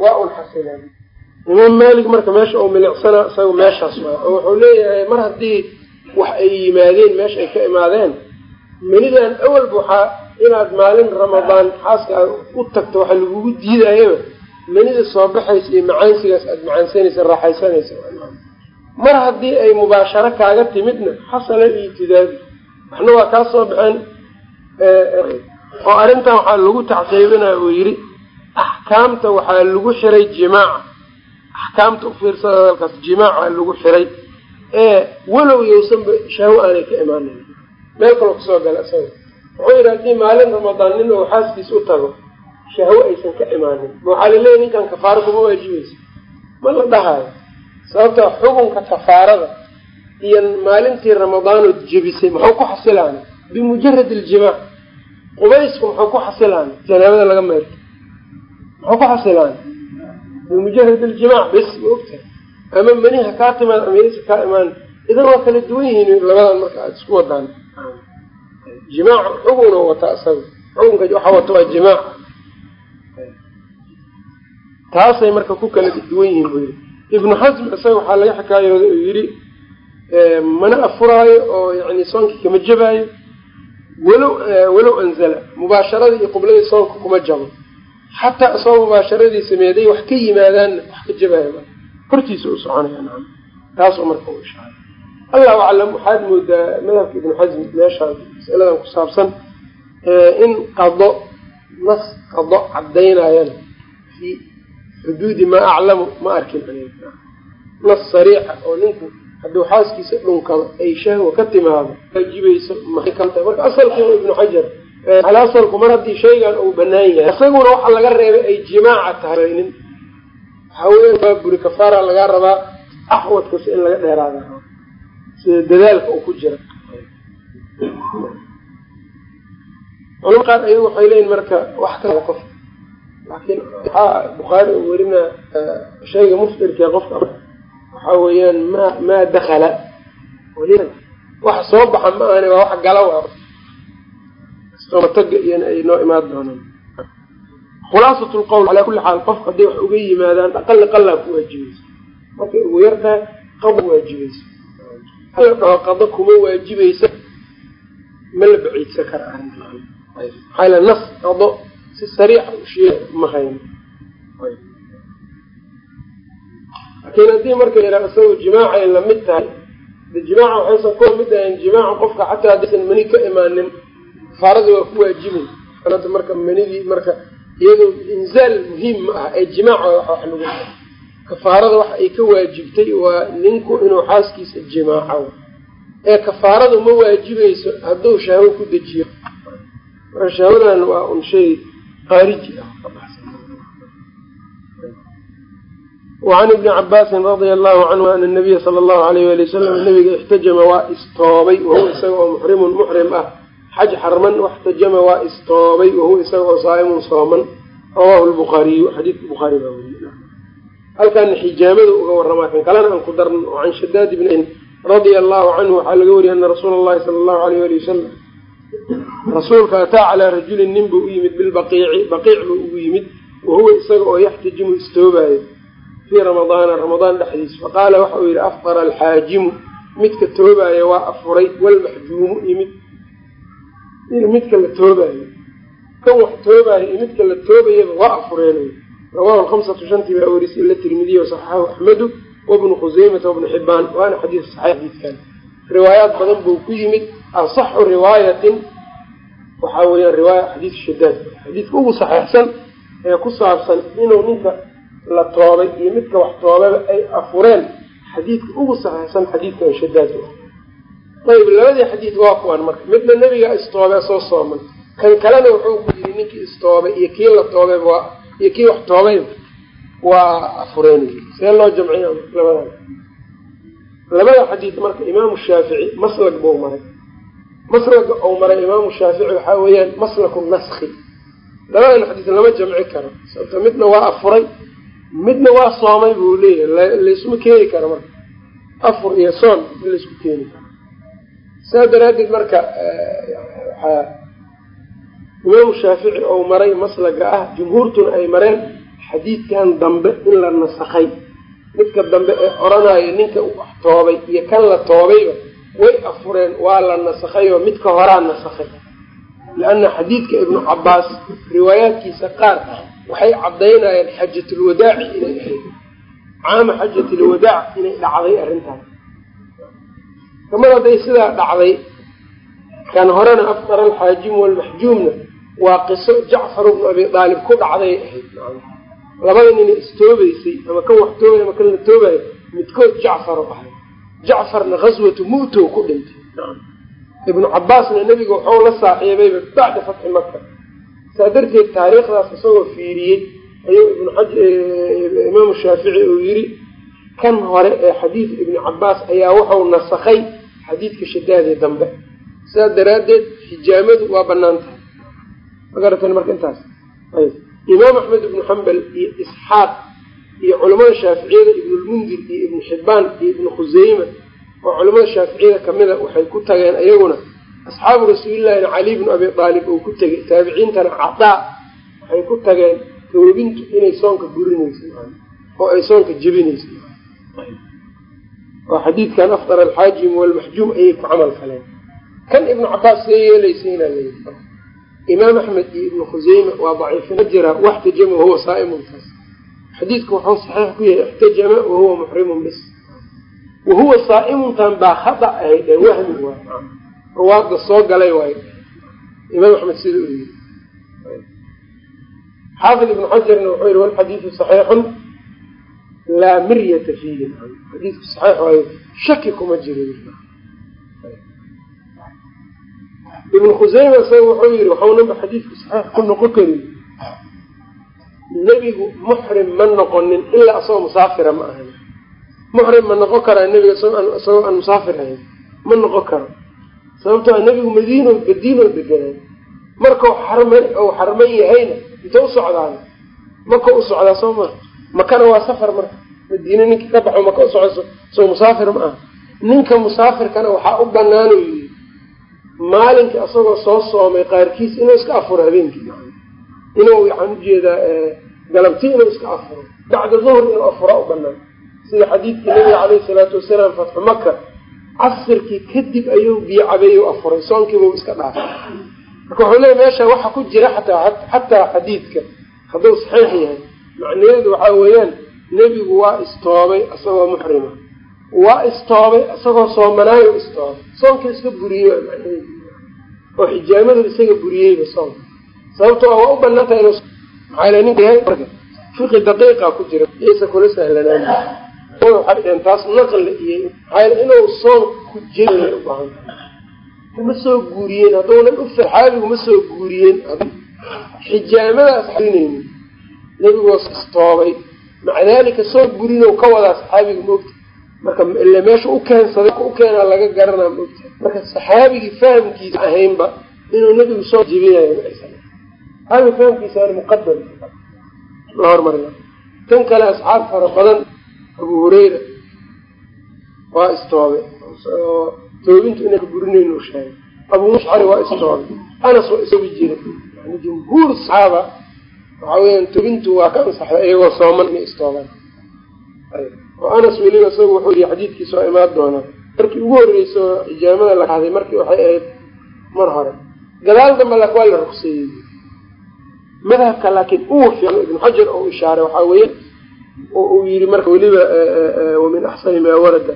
waa un xasileen imaam maalik marka meesha uu milicsana isaga meeshaas waay oo wuxuu leeyahay mar haddii wax ay yimaadeen meesha ay ka imaadeen menidan awalba waxaa inaad maalin ramadaan xaaska u tagto waxaa lagugu diidayaba menida soo baxaysa iyo macaansigaas aada macaansanaysa raaxaysanaysa mar haddii ay mubaasharo kaaga timidna xasala itidaadi waxna waa kaa soo baxeen oo arrintan waxaa lagu tacqiibinaya uu yidhi axkaamta waxaa lagu xiray jimaaca axkaamta ufiirsada hadalkaas jimaaca lagu xiray. Ee walow yowsanba shahwo aanay ka imaanayn. Meel kaloo ku soo gala isaga. Wuxuu yidhi haddii maalin ramadaan nin oo xaaskiis u tago shahwo aysan ka imaanin ma waxaa laleeyahy ninkan kafaaro kuma waajibaysa ma la dhahayo sababta xukunka kafaarada iyo maalintii ramadaanood jebisay muxuu ku xasilaana bimujarad aljimaac qubaysku muxuu ku xasilaana janaabada laga meerto. Muxuu ku xasilaana bimujarad aljimac bes ma ogtahay ama maniha kaa timaad amaysa kaa imaan idan waa kala duwan yihiin labadan marka aada isku wadaan. Jimaac xuguna wataa isaga xukunka waxa wata waa jimaac taasay marka ku kala duwan yihiin buu yidhi ibnu xasm isaga waxaa laga xikaayooday uu yidhi mana afuraayo oo yani soonkii kama jabaayo. Walow walow anzala mubaasharadii iyo qubladii soonka kuma jabo. Xataa isagoo mubaasharadii sameeday wax ka yimaadaanna wax ka jabaayo hortiisa u soconaya taasoo marka u ishaaray. Allahu aclam waxaad moodaa madhabka ibnu xasm meeshaas masaladan ku saabsan in qado nas qado cadaynayana fi xuduudi maa aclamu ma arkin. Nas sariixa oo ninku hadduu xaaskiisa dhunkado ay shahwa ka timaado waajibayso marka asalkiiba ibnu xajar al asalku mar haddii shaygan uu banaan yahay isaguna waxa laga reebay ay jimaaca tahay. Waxaa buri kafaara lagaa rabaa axwadkasi in laga dheeraada sida dadaalka uu ku jira. Culama qaar ayagu waxay leeyihiin marka wax qof laakiin waxaa bukhaari uu werina shayga muftirkee qofka waxaa weeyaan ma maa dakala wax soo baxa ma ahani waa wax gala taga iyona ay noo imaan doonaan. Khulaasat lqowl calaa kulli xaal qofka hadday wax uga yimaadaan aqali qalaa ku waajibaysa markay ugu yar tahay qado waajibaysa la dhaho qado kuma waajibaysa ma la baciidsan kara arrinta maxaa yale nas qado si sariixa u sheeg ma hayno laakiin haddii marka yidhaha isagu jimaacay la mid tahay de jimaaca waxaysan ku la mid ahayn jimaaca qofka xataa haddaysan mani ka imaanin kafaarada waa ku waajibay hadda marka manidii marka iyadoo inzaal muhiim ma aha ee jimaaca wax lagu kafaarada waxa ay ka waajibtay waa ninku inuu xaaskiisa jimaaco. Ee kafaaradu ma waajibayso hadduu shahwo ku dejiyo. Marka shahwadan waa un ah wacan ibni cabaasin radia allahu canhu ana nabiya sala allahu alayh wali wasalam nabiga ixtajama waa istoobay wahuwa isaga oo muxrimun muxrim ah xaj xarman waxtajama waa istoobay wahuwa isaga oo saa'imun sooman rawahu lbukhaariyu xadiidka bukhaari baa weriye halkaana xijaamada uga waramaa kan kalena aan ku darn oo can shadaad ibni radia allahu canhu waxaa laga wariyay ana rasuula allahi sala allahu alayh ali wasalam rasuulka ataa calaa rajulin nin buu u yimid bilbaqiici baqiic buu ugu yimid wahuwa isaga oo yaxtajimu istoobaayo fii ramadaana ramadaan dhexdiisa faqaala waxa uu yidhi afqara alxaajimu. Midka toobaaya waa afuray walmaxjuumu yimid. Midka la toobaayo. Kan wax toobaayo iyo midka la toobayaba waa afureen. Rawahu lhamsatu shantii baa werisay ila tirmidiy wasaxaxahu axmedu wabnu khuseymata wabnu xibaan waana xadiid saxiix xadiidkan. Riwaayaad badan buu ku yimid asaxu riwaayatin waxaa weeyaan riwaaya xadiid shadaad xadiidka ugu saxiixsan ee ku saabsan inuu ninka la toobay iyo midka wax toobaba ay afureen xadiidka ugu saxiixsan xadiidkan shadaad ayb labadii xadiid waa kuwan marka. Midna nebiga istoobee soo sooman. Kan kalena wuxuu ku yidhi ninkii istoobay iyo kii la toobay iyo kii wax toobay waa afureen. See loo jamciya labada labada xadiid marka imaamu shaafici maslag buu maray maslaga ou maray imaamu shaafici waxaa weeyaan maslaku naski labadan xadiis lama jamci karo. Sababto midna waa afuray midna waa soomay buu leeyahay. Laysuma keeni karo marka. Afur iyo soon in laysku keeni karo. Saa daraaddeed marka waxaa imaamu shaafici ou maray maslaga ah jumhuurtuna ay mareen xadiidkan dambe in la nasakhay midka dambe ee oranayo ninka wax toobay iyo kan la toobayba way afureen waa la nasakhay oo midka horaa nasakhay. Leanna xadiidka ibnu cabaas riwaayaadkiisa qaar waxay caddaynayaan xajatulwadaaci inay ahayd. Caama xajatulwadaac inay dhacday arrintaas. Kamad hadday sidaa dhacday kan horena afdar alxaajimu walmaxjuumna waa qiso jacfar bnu abi aalib ku dhacday ahayd labada nina istoobaysay ama kan wax toobay ama kan la toobayo midkood jacfar u ahay jacfarna ghaswatu mu'tow ku dhintay. Ibnu cabaasna nebiga waxuu la saaxiibayba bacda fatxi maka saa darteed taariikhdaas isagoo fiiriyey ayuu ibnu imaamu shaafici uu yiri kan hore ee xadiid ibni cabaas ayaa wuxuu nasakhay xadiidka shadaadee dambe. Sidaas daraaddeed xijaamadu waa bannaan tahay. Ma garatan marka intaas. Imaam axmed ibnu xambal iyo isxaaq iyo culamada shaaficiyada ibnulmundir iyo ibnu xibbaan iyo ibnu khuseyma oo culamada shaaficiyada kamida waxay ku tageen iyaguna asxaabu rasuulillahina cali bnu abi aalib uu ku tegay taabiciintana cadaa waxay ku tageen toobintu inay soonka burinayso oo ay soonka jebinayso. Oo xadiidkan afdar alxaajim walmaxjuum ayay ku camal faleen kan ibnu cabaas see yeelaysa inaa leeyi imaam axmed iyo ibnu khuseyma waa daciifina jira waxtajama wahuwa saaimun taas xadiidku wuxuu saxiix ku yahay ixtajama wahuwa muxrimun bis wahuwa saaimuntan baa khada ahayd ee wahmi waay ruwaadda soo galay waay. Imaam axmed sida uu yiri. Xaafid ibnu xajarna wuxuu yihi walxadiidu saxiixun laa miryata fiihi. Xadiidku saxiix waayo shaki kuma jiro ibnu khuseyma isaga wuxuu yihi waxaunaba xadiidku saxiix ku noqon karin nebigu muxrim ma noqonin ilaa asagoo musaafira ma ahan muxrim ma noqon karaa nebiga isagoo aan musaafir ahayn. Ma noqon karo sababto a nebigu madiino madiinoo deganaa markau xarma ou xarman yahayna inta u socdaan? Maka u socdaa soo maa makana waa safar marka madiine ninka ka baxo maka usocdo soo musaafir ma aha. Ninka musaafirkana waxaa u banaanuu yii maalinka isagoo soo soomay qaarkiis inuu iska afuro habeenkii inuu waxaan u jeedaa galabti inuu iska afuro. Bacda duhr inuu afura u banaan. Sida xadiidkii nabiga caleyhi salaatu wasalaam fatxu maka casirkii kadib ayuu biyo cabeey afuray soonkiibuu iska dhaafay. Marka wuxuu leeya meesha waxa ku jira xataa xataa xadiidka hadduu saxiix yahay macnaheedu waxaa weeyaan nebigu waa istoobay isagoo muxrima. Waa istoobay isagoo soomanaayo istoobay. Soonka iska buriyey macnaheedu oo xijaamadu isaga buriyeyba soonka sababto waa u bannaan tahay inuu maxaa ninka yahay. Fiqi daqiiqa ku jira. Iysa kula sahlanaan taas naqli iyo maxaa inuu soon ku jira ubaahan ma soo guuriyeen? Hadduunan u saxaabigu ma soo guuriyeen? Xijaamadaas arinayni nebigu waa istoobay maca daalika soo burinow ka wadaa saxaabiga maogta. Marka ile meesha u keensaday u keenaa laga garanaa maogta. Marka saxaabigii fahamkiisa ahaynba inuu nebigu soo jebinayo saxaabiga fahamkiisa aan muqadam la hormarina tan kale asxaab fara badan abu hureyra waa istoobay toobintu inay ka burinayn u sheegay. Abuu mushcari waa istoobay anas waa istoobi jiray. Yani jumhuur saxaaba waxa weyaan toobintu waa ka ansaxday iyagoo sooman inay istoobaan oo anas weliba isaga wuxuu yihi xadiidkiisa waa imaan doonaa markii ugu horreyso xijaamada la kahday markii waxay ahayd mar hore gadaal dambe waa la rugseeyey madhabka laakiin uu fiican ibnu xajar oo ishaaray waxaa weeye oo uu yihi marka weliba wamin axsani maa warada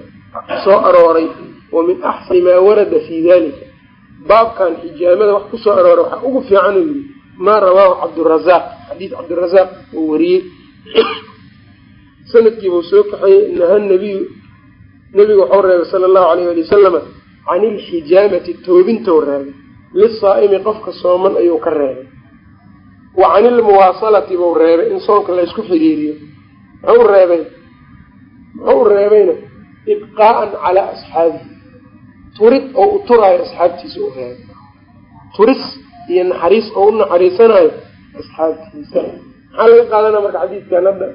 soo arooray wamin axsani maa warada fi dalika baabkan xijaamada wax ku soo arooray waxaa ugu fiican uu yihi maa rawaahu cabdurazaaq xadiis cabdirazaaq uu wariyey. Sanadkiibuu soo kaxeeyey naha nabiyu nabigu waxau reebay sala allahu alayh ali wasalama can ilxijaamati toobintou reebay. Lisaa'imi qofka sooman ayuu ka reebay wa can ilmuwaasalati buu reebay in soonka la ysku xiriiriyo. Muxuu reebay? Muxuu reebayna? Ibqaa'an calaa asxaabihi. Turid oo u turaayo asxaabtiisa u reebay. Turis iyo naxariis oo u naxariisanayo asxaabtiisa. Maxaa laga qaadanaa marka xadiidkan hadda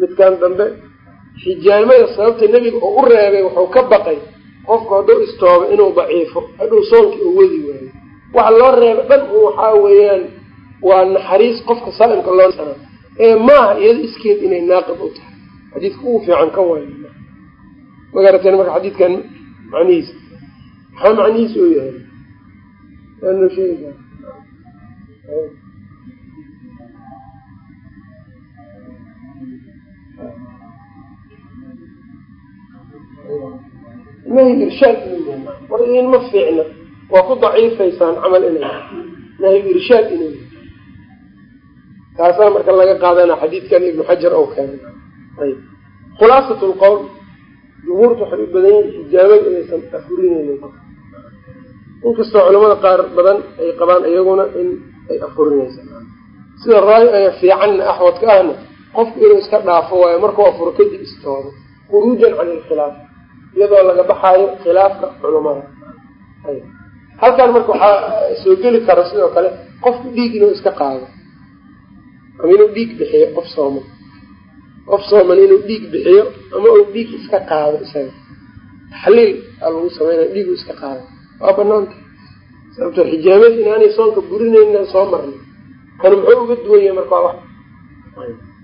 midkaan dambe xijaamada sababta nebiga oo u reebay wuxuu ka baqay qofku hadduu istoobo inuu daciifo hadhuu soonkii uu wadi waayo. Waxa loo reebay dhan u waxaa weeyaan waa naxariis qofka saaimka loo sana ee maaha iyado iskeed inay naaqib u tahay. Xadiidka ugu fiican kan waay magarateen marka xadiidkan macnihiisa maxaa macnihiisa oo yahay? Anoo sheega nahyi irshaad war idinma fiicna. Waa ku daciifaysaan camal inay nahyu irshaad inuu taasaa marka laga qaadana xadiidkan ibnu xajar oo keenay ayb khulaasat lqowl jumhuurtu waxay u badan yihiin xijaamada inaysan afurinaynin inkastoo culamada qaar badan ay qabaan iyaguna in ay afurinaysa sida raayo aya fiicanna axwadka ahna qofku inuu iska dhaafo waayo markuu afuro kadib istoodo. Khuruujan can ilkhilaaf iyadoo laga baxaayo khilaafka culamada. Halkan marka waxaa soo geli kara sidoo kale qofku dhiig inuu iska qaado ama inuu dhiig bixiyo qof sooman. Qof sooman inuu dhiig bixiyo ama uu dhiig iska qaado isaga. Taxliil aa lagu sameynaya dhiigu iska qaado. Waa banaanta. Sababto xijaamad inaanay soonka burinayna soo marnay. Kan muxuu uga duwanya marka waa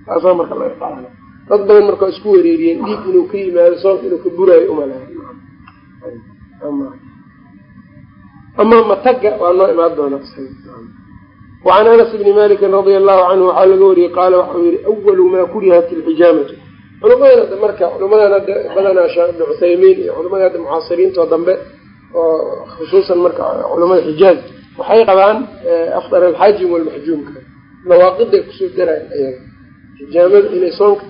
taasaa marka laga qaadana dad badan marka isku wareeriyeen dhiig inuu ka yimaado soonka inuu ka buraayo umalaa ama mataga waa noo imaan doona wacan anas bni malikin radia allahu canhu waxaa laga wariyey qaala waxau yihi awalu maa kurihat ilxijaamatu culamadan hadda marka culamadan hadda badanaa sheekh ibni cuthaymiin iyo culamada hadda mucaasiriintoo dambe oo khusuusan marka culamada xijaaz waxay qabaan afdar alxaajim walmaxjuumka nawaaqiday ku soo daraan ayaga xijaamada inay soonka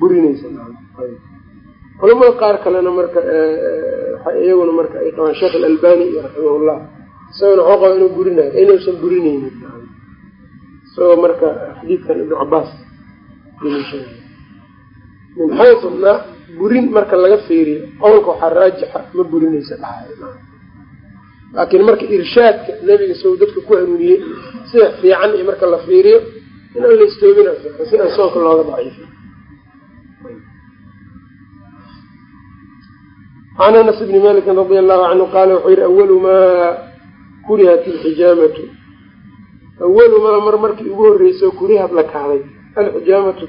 burinaysa culamada qaar kalena marka iyaguna marka ay qabaan sheekh alalbani iyo raximahullah isagona waxuu qaba inuu burinayo inuusan burinaynin isagoo marka xadiidkan ibnu cabaas min xayuna burin marka laga fiiriyo qowlka waxaa raajixa ma burinaysa dhahay. Laakiin marka irshaadka nebiga sow dadka ku hanuuniyey sida fiican iyo marka la fiiriyo in aan la istoobina fiican si aan soonka looga daciifin can anas bni malikin radia allahu canhu qaala wuxuu yihi awalu maa kurihat ilxijaamatu awalu maa mar markii ugu horreysay kurihad la kahday alxijaamatu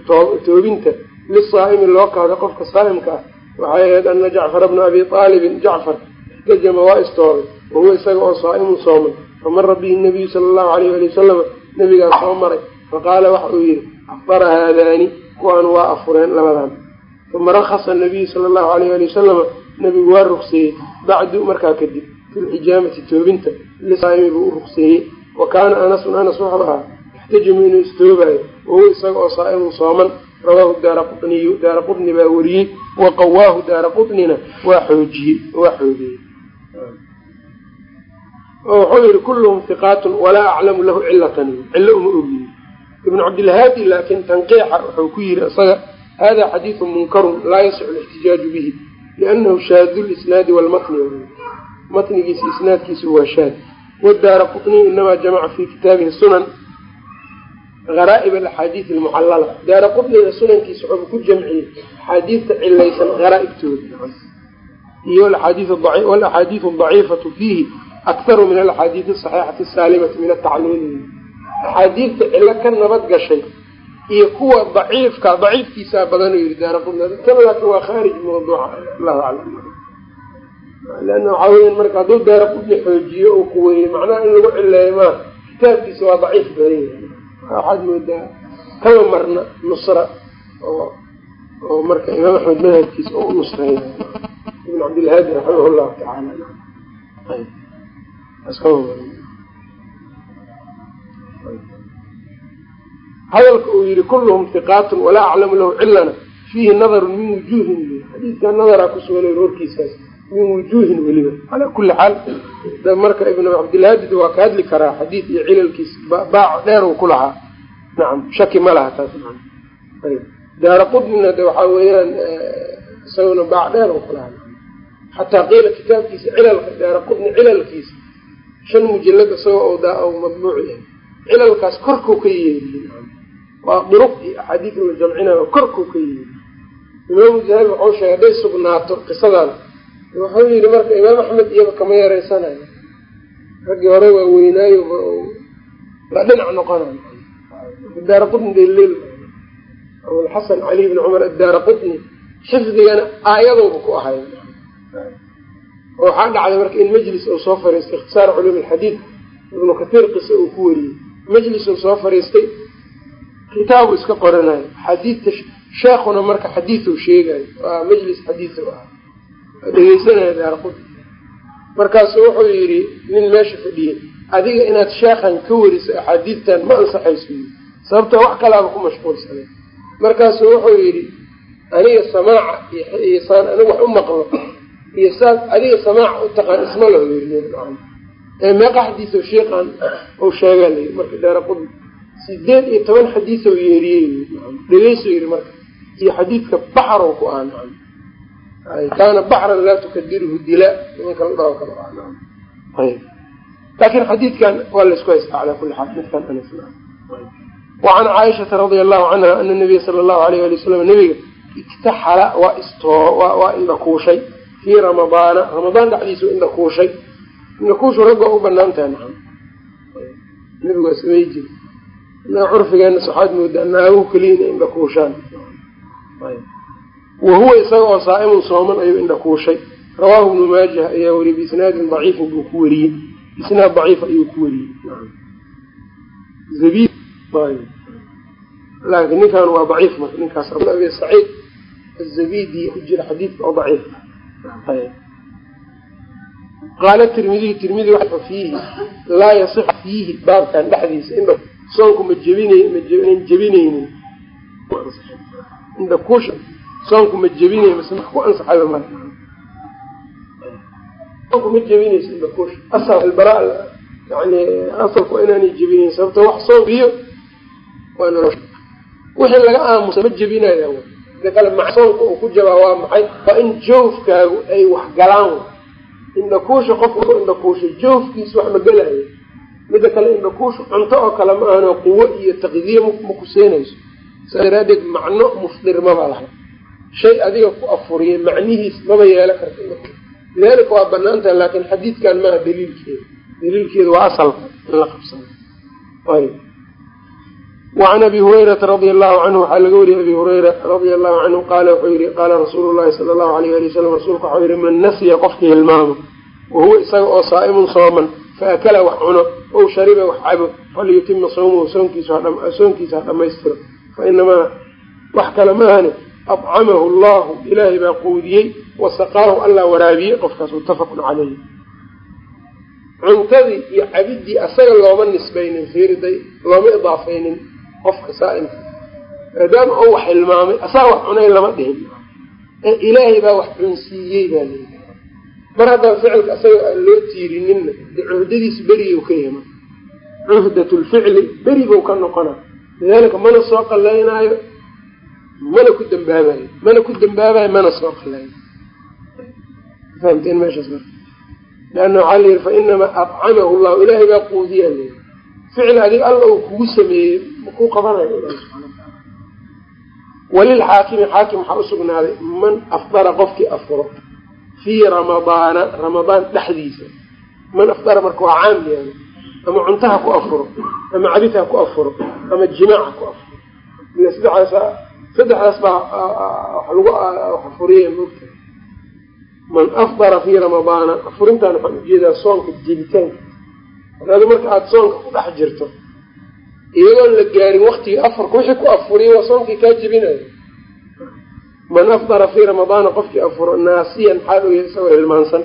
toobinta lisaa'imi loo kahday qofka saa'imka ah waxay ahayd ana jacfara bna abi aalibin jacfar ixtajama waa istoobay wahuwa isaga oo saa'imun soomay famara bihi nabiyu sala allahu alayh ali wasalama nabigaa soo maray faqaala waxa uu yihi afdara haadaani kuwaan waa afureen labadan. Uma rakasa nabiyu sala allahu alayh ali wasalama nabigu waa rugseeyey bacdu markaa kadib fi lxijaamati toobinta lisaa'imi buu u rugseeyey wa kaana anasun anas wuxuu ahaa yaxtajimu inuu istoobayo wahuwa isaga oo saa'imun sooman rawaahu daara quniyu daara qutni baa wariyey wa qawaahu daara qutnina waa xoojiyey waa xoogiyey oo wuxuu yihi kulluhum hiqaatun walaa aclamu lahu cilatan cillo uma ogiyin ibnu cabdilhaadi laakiin tanqiixa wuxuu ku yihi isaga hada xadiidu munkarun laa yasixu lixtijaaju bihi liannahu shaadu lisnaadi walmatni. Matnigiisa isnaadkiisu waa shaad wadaara qutniy inamaa jamaca fi kitaabihi sunan haraa'ib alaxaadiid almucallala daara qutniga sunankiisa wuxuu ku jamciyey axaadiidta cilaysan haraa'ibtooda iyo walaxaadiidu adaciifatu fiihi akharu min alaxaadiid asaxiixati asaalimati min atacliili axaadiidta cilo ka nabad gashay iyo kuwa daciifka daciifkiisaa badan yihi daara qutni kana laakin waa khaarij mawduuca allahu aclam leanna waxaa weya marka hadduu daara qutni xoojiyo oo kuweeyey macnaha in lagu cileeyo maa kitaabkiisa waa daciif badan yahay waxaad moodaa kama marna nusra oo oo marka imaam axmed madhabkiisa oo u ibn cabdilhaadi raximah llahu tacaala hadalka uu yihi kulluhum hiqaatun walaa aclamu lahu cilana fiihi nadarun min wujuuhin xadiidkaa nadaraa kusugan warkiisaas min wujuuhin weliba calaa kuli xaal marka ibn cabdilhaadid waa ka hadli karaa xadiid iyo cilalkiis baac dheer uu ku lahaa. Nacam shaki ma laha taas daara qudnina de waxaa weeyaan isaguna baac dheer uu ku lahaa. Xataa qiila kitaabkiisa cilalka daara qudni cilalkiisa shan mujalad isagoo o madbuuc yahay. Cilalkaas korkuu ka yeeriye waa duruq iyo axaadiid la jamcinayo korkuu ka yeeriye imaamu dahabi waxau sheegay hadday sugnaato qisadan wuxuu yidhi marka imaam axmed iyaba kama yareysanayo raggii hore waa weynaayo la dhinac noqonayo daara qutni daliil abulxasan cali bn cumar addaara qutni xifdigana aayadooba ku ahay waxaa dhacday marka in majlis uu soo fariistay ikhtisaar culuum alxadiid ibnu kathiir qisa uu ku wariyey. Majlis uu soo fariistay kitaabu iska qoranayo xadiidta sheekuna marka xadiiu sheegayo waa majlis xadiiu ah dhegeysanaya daaraqud markaasu wuxuu yidhi nin meesha fadhiyey adiga inaad sheekhan ka wariso axaadiidtan ma ansaxayso yii sababto wax kalaaba ku mashquulsanay. Markaasu wuxuu yidhi aniga samaaca iyo saan anigu wax u maqlo iyo saas adiga samaaca u taqaan isma laho yii meeqa xadiis sheikhan u sheegaa layi marka daaraqud sideed iyo toban xadiis yeeriyey dhegeyso yii marka iyo xadiidka baxrow ku ah kaana baxran laa tukadirhu dila nimanka la dhaho kale laakin xadiidkan waa la isku haystaa calaa kuli xaal midkan wacan caaishata radia allahu canha ana nabiya sala allahu alayh ali wasalam nabiga iktaxala waa istoo waa indhakuushay fii ramadaana ramadaan dhexdiisa indhakuushay indhakuushu ragga u bannaan tahay naam nabigu waa samey jiri inaga curfigeena waxaad moodaa naagu keliya inay indhakuushaan wahuwa isaga oo saaimun sooman ayuu indhakuushay rawaahu ibnu maajah ayaa wariyey biisnaadin daciifin buu ku wariyey. Isnaad daciif ayuu ku wariyey. Laakin ninkan waa daciif marka ninkaas abi saciid. Azabidi ku jira xadiidka oo daciif. Qaala tirmidiy tirmidi wa fiihi laa yasix fiihi baabkan dhexdiisa. Indha soonku ma jebinay manan jebinaynin indhakuusha soonku ma jebinay mase ma ku ansaxayba male soonku ma jebinayso indhakuusha asal albara yani asalku inaanay jebinayn sababto wax soonkiyo waa nolosha wixii laga aamusa ma jebinaya macsoonka uu ku jabaa waa maxay? Waa in joofkaagu ay wax galaan indhakuusha qofka indhakuusha joofkiisa wax ma gelayo mida kale indhakuusha cunto oo kale ma ahano quwo iyo taqdiye ma kuseenayso saa daraadeed macno mufdir maba laha shay adiga ku afuriye macnihiis maba yeelo karta lidaalika waa bannaan tahay laakin xadiidkan maaha daliilkeeda daliilkeeda waa asalka in la qabsado. Wacan abi hurayrata radia allahu canhu waxaa laga wariyay abi hurayra radia allahu canhu qaala wuxuu yihi qaala rasuulu llahi sala allahu alayh ali wasalam rasuulka waxau yihi man nasiya qofkii hilmaamo wahuwa isaga oo saa'imun sooman faakala wax cuno ow shariba wax cabo falyutima sawmahu soonkiisa ha dhamaystiro fa inamaa wax kale maahane adcamahu allahu ilaahay baa quudiyey wasaqaahu allaa waraabiyey qofkaas muttafaqun caleyh cuntadii iyo cabidii asaga looma nisbaynin fiiriday looma idaafaynin qofka saa'imka maadaama oo wax hilmaamay asaga wax cunay lama dhihin ee ilaahay baa wax cunsiiyey baa leyi mar haddaan ficilka asaga aan loo tiirininna de cuhdadiisu berigu ka yama cuhdat lficli berigou ka noqona lidaalika mana soo qalaynaayo mana ku dambaabayo mana ku dambaabayo mana soo qalaynayo fahamteen meeshaas marka leanna waxaa la yihi fa inamaa adcamahu llahu ilaahay baa quudiyaa leyi ficil adig alla uu kugu sameeyey makuu qabanayo ilahi subxana wataala walilxaakimi xaakim waxaa usugnaaday man afdara qofkii afuro fii ramadaana ramadaan dhexdiisa. Man afdara marka waa caam yaani ama cuntaha ku afuro ama cabid ha ku afuro ama jimaac ha ku afuro saddexdaas baa lagu afuriya moogta man afdara fii ramadaana afurintaan waxaan u jeedaa soonka jebitaanka adu marka aada soonka ku dhex jirto iyadoon la gaarin waktigii afarka wixii ku afuriya waa soonkii kaa jebinayo man afdara fii ramadaana qofkii afuro naasiyan xaal u yahay isagoo hilmaansan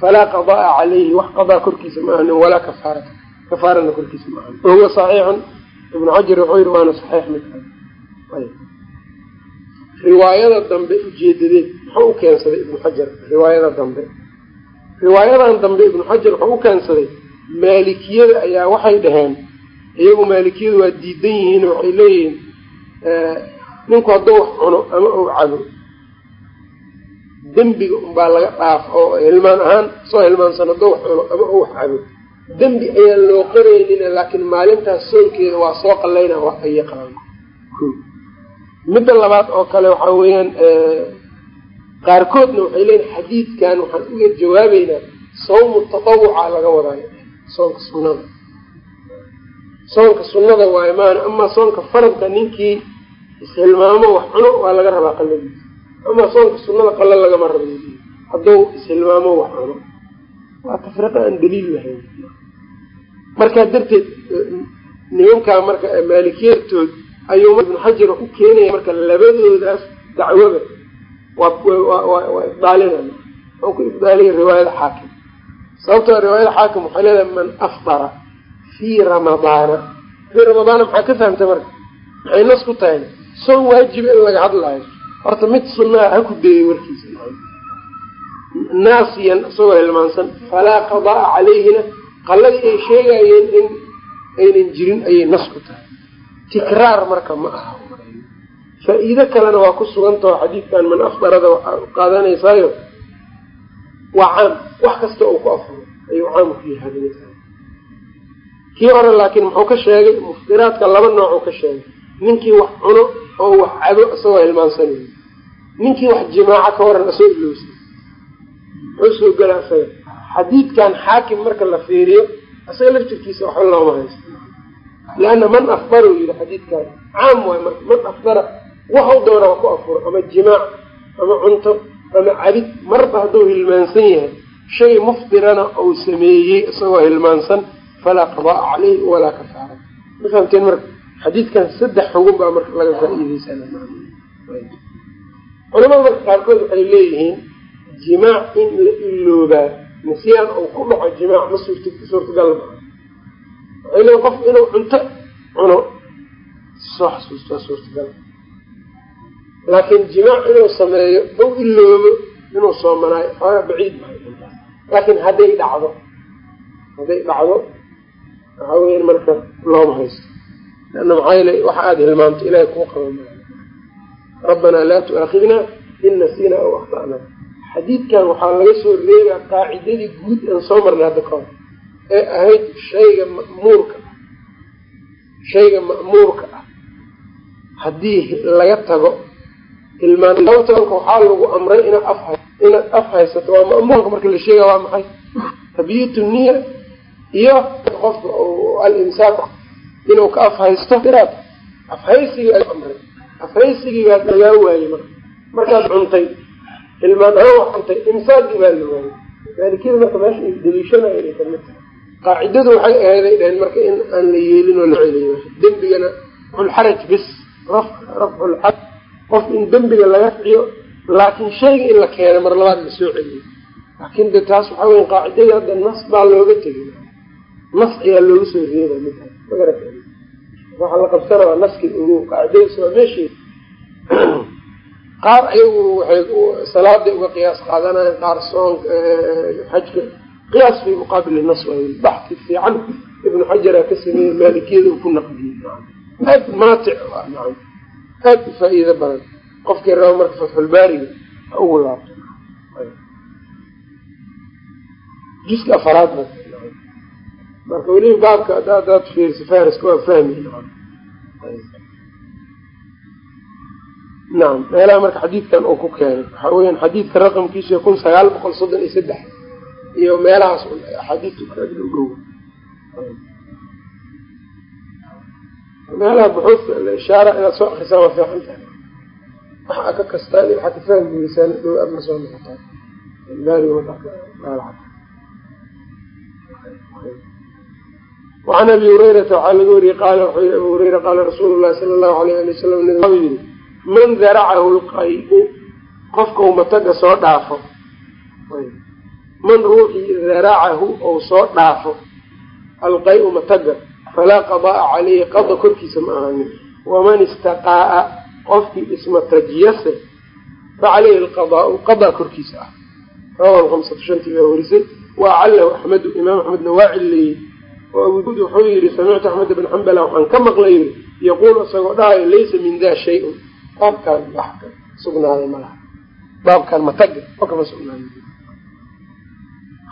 falaa qada'a calayhi wax qadaa korkiisa ma ahanin walaa kafaarata. Kafaarana korkiisa ma ahanin wahuwa saxiixun. Ibnu xajar wuxuu yihi waana saxiix midka riwaayada dambe ujeedadeed muxuu u keensaday ibnu xajar riwaayada dambe? Riwaayadan dambe ibnu xajar wuxuu u keensaday maalikiyada ayaa waxay dhaheen iyagu maalikiyadu waa diidan yihiin waxay leeyihiin ninku hadduu wax cuno ama uu cabo dembiga unbaa laga dhaaf oo hilmaan ahaan soo hilmaansan hadduu wax cuno ama uu wax cabo. Dembi ayaan loo qoraynin laakiin maalintaas soonkeeda waa soo qalayna wax ayay qabaan midda labaad oo kale waxaa weeyaan qaarkoodna waxay leeyihiin xadiidkan waxaan uga jawaabeynaa sawmu tatawuca laga wadaayo soonka sunnada. Soonka sunnada waayo maana amaa soonka faradka ninkii ishilmaamo wax cuno waa laga rabaa qaladiisa amaa soonka sunnada qalo lagama rabo. Hadduu ishilmaamo wax cuno waa tafriqa aan daliil lahayn. Markaa darteed nimankaa marka maalikiyartood ayuu ibnu xajar u keenaya marka labadoodaas dacwaba waa ibdaalinay wuxuu ku ibdaaliya riwaayada xaakim. Sababtoo riwaayada xaakim waxay leedahay man afdara fii ramadaana fii ramadaana maxaa ka fahamta marka maxay nas ku tahay soon waajiba in laga hadlaayo horta mid sunaa ha ku deeyay warkiisa. Naasiyan isagoo hilmaansan. Falaa qadaa calayhina. Qaladii ay sheegayeen in aynan jirin ayay nas ku tahay tikraar marka ma aha. Faa-iido kalena waa ku sugantaho xadiidkan man afdarada waxaa qaadanaysaayo waa caam. Wax kasta uu ku afuro ayuu caam ku yahay. Kii hore laakiin muxuu ka sheegay muftiraadka laba noocuu ka sheegay. Ninkii wax cuno oo wax cabo isagoo hilmaansanayo ninkii wax jimaaco ka waran asoo ilowsa muxuu soo gala isaga xadiidkan xaakim marka la fiiriyo isaga laftirkiisa waxba looma haysto leanna man afdara yidhi xadiidkan caam waay marka man afdara waxau doonaa ku afuro ama jimaac ama cunto ama cabid marba hadduu hilmaansan yahay shay mufdirana uu sameeyey isagoo hilmaansan falaa qadaa caleyhi walaa kafaara ma fahamteen marka xadiidkan saddex xugun baa marka laga faa-iideysana culamada marka qaarkood waxay leeyihiin jimaac in la iloobaa nisyaan uu ku dhaco jimaac ma suurt suurtagal ma leeyiin qofku inuu cunto cuno. Soo xasuustaa suurtagal laakiin jimaac inuu sameeyo ou iloobo inuu soomanaayo xooga baciid maayo laakiin hadday dhacdo hadday dhacdo waxaa marka looma haysto. Leanna maxaa yeele waxa aada hilmaamto ilahay kuu qaba maayo rabbanaa laa tu-aakhidnaa in nasiina aw akhta'naa xadiidkan waxaa laga soo reebaa qaacidadii guud aan soo marnay hadda kahor ee ahayd shayga ma'muurka ah shayga ma'muurka ah. Haddii laga tago hilmaantoonka waxaa lagu amray inaad af inaad af haysato. Waa ma'muurka marka la sheega waa maxay? Tabyit niya iyo qofka alimsaak inuu ka af haysto iraad afhaysigii amray. Afhaysigii baad lagaa waayey marka. Markaad cuntay hilmaan ahaan wax cuntay imsaakii baa la waayey maalikiyada marka meesha ay daliishanaya inay ka mid tahay qaacidadu waxay ahayday dhaheen marka in aan la yeelin oo la celiyo dembigana xulxaraj bis rafculxaraj qof in dembiga laga ficiyo laakiin shayga in la keeno mar labaad la soo celiyo laakiin de taas waxaa weya qaacidadii hadda nas baa looga tegay nas ayaa looga soo reeba magarata waxaa la qabsana waa naskii ogo qaacidadaas waa meeshii. Qaar ayagu waxay salaaday uga qiyaas qaadanayan qaar soonka xajka qiyaas fi muqaabili nas waay baxsi fiican ibnu xajara ka sameeyey maalikiyada uu ku naqdiyey aad maatic aad u faa-iido badan qofkii raba marka fatxulbaariga ha ugu laabto juska afaraad marka weliba baabka hadaad fiirsa fariska waa fahmi nacam meelaha marka xadiidkan uu ku keenay waxaa weyan xadiidka raqamkiisu kun sagaal boqol soddon iyo saddex iyo meelahaas axaadiidta kaagla ugowa meelaha buxuusta la ishaara inaad soo akrisaan waa fiican tahay. Waxa ka kastaan waxaa ka fahmi weysaan dhow adna soo noqotaa wacan abi hurayrata waxaa laga wariyey qaala wuxuu yihi abu hureyra qaala rasuulu llahi sala allahu alayh ali wasalam wuxuu yihi man daracahu lqay-u qofka uu mataga soo dhaafo man ruuxii daracahu ou soo dhaafo alqay-u mataga falaa qadaa caleyhi qada korkiisa ma ahanin waman istaqaa'a qofkii ismatajiyase fa caleyhi alqadaau qadaa korkiisa ah. Rawahu hamsatu shantii baa warisay. Wa acalahu axmedu imaam axmedna waa cileeyey oo abu daud wuxuu yihi samictu axmed bn xambala waxaan ka maqlay yiri yaquulu isagoo dhahayo laysa min daa shay-un. Baabkaan wax ka sugnaaday malaha. Baabkaan mataga oo kama sugnaaday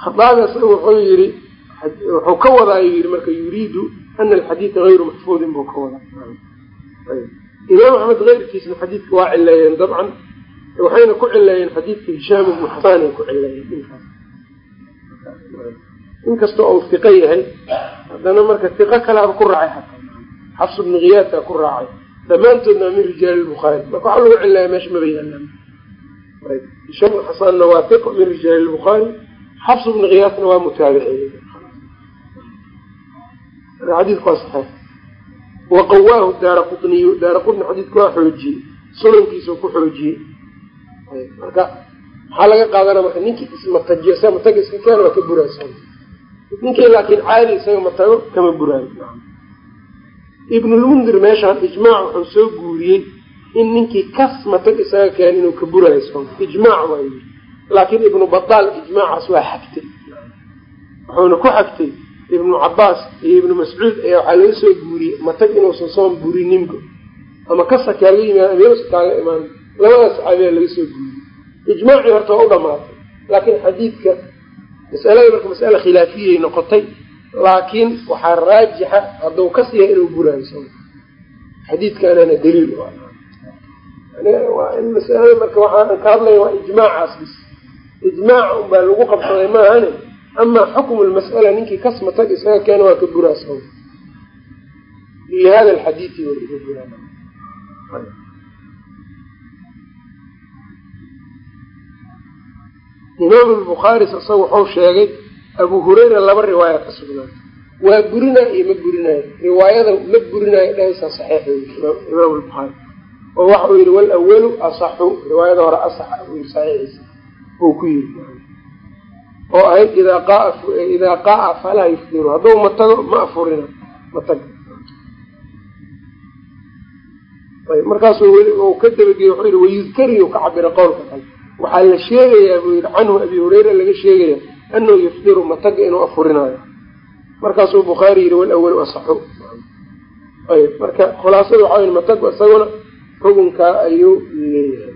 khadaabi isaga wuxuu yihi wuxuu ka wadaayo yii marka yuriidu ana alxadiida hayru maxfuudin buu ka wadaa. Imaam axmed keyrkiisna xadiidka waa cileeyeen dabcan waxayna ku cileeyeen xadiidka hishaam ibnu xasaanay ku cileeyeen ninkaas inkastoo uu fiqo yahay haddana marka fiqo kalaaba ku raacay xataa xafs bnu kiyaasa ku raacay. Dhammaantoodna min rijaali lbukhaari marka waxaa lagu cileeya meesha maba yaalaan hishaam ibnu xasaanna waa fiqo min rijaali lbukhaari xafs bnu kiyaasna waa mutaabiciy xadiidku waa saxiix waqawaahu daara quniyu daara qutni xadiidku waa xoojiyey sunankiisau ku xoojiyey marka maxaa laga qaadana marka ninkii ismatajiyo sa mataga iska keena waa ka buraasa ninkii laakiin caadi isaga matago kama buraayo ibnulmundir meeshaan ijmaac wuxuu soo guuriyey in ninkii kas matag isaga keena inuu ka buraayo ijmaac waa yiri laakiin ibnu bataal ijmaacaas waa xagtay wuxuuna ku xagtay ibnu cabaas iyo ibnu mascuud ayaa waxaa laga soo guuriyey matag inuusan soon burininba ama kasa kaaga yimaad ameesa kaaga imaan labadaas saxaabiyaa laga soo guuriyey. Ijmaacii horta waa u dhamaatay laakiin xadiidka masalada marka masala khilaafiyay noqotay laakiin waxaa raajixa hadduu ka siiya inuu buraayo so xadiidkaanana daliil u in masalada marka waxaan ka hadlaya waa ijmaacaas bis ijmaaca unbaa lagu qabsaday maahane? Amaa xukmu lmas'ala ninkii kasma tag isaga keena waa ka buraa so lihada alxadiidi waa iga buraa imaam lbukhaari isaga wuxuu sheegay abu hurayra laba riwaaya ka sugnaa waa burinayo iyo ma burinayo riwaayada ma burinayo saxiix imaam lbukhaari oo waxa uu yihi walawalu asaxu. Riwaayada hore asax buu yii saxiixiisa uu ku yiri. Oo ahayd idaa qaa idaa qaaa falaa yufdiru hadduu matago ma afurina matag markaasuu weli ka dabageeye wuxuu yihi wayudkariyu ka cabira qowlka kale waxaa la sheegayaa buu yihi canhu abi hureyra laga sheegaya anahu yufdiru mataga inuu afurinaayo markaasuu bukhaari yihi walawalu asaxu ayb marka khulaasada waxaa wy matagu isaguna xukunkaa ayuu leeyahay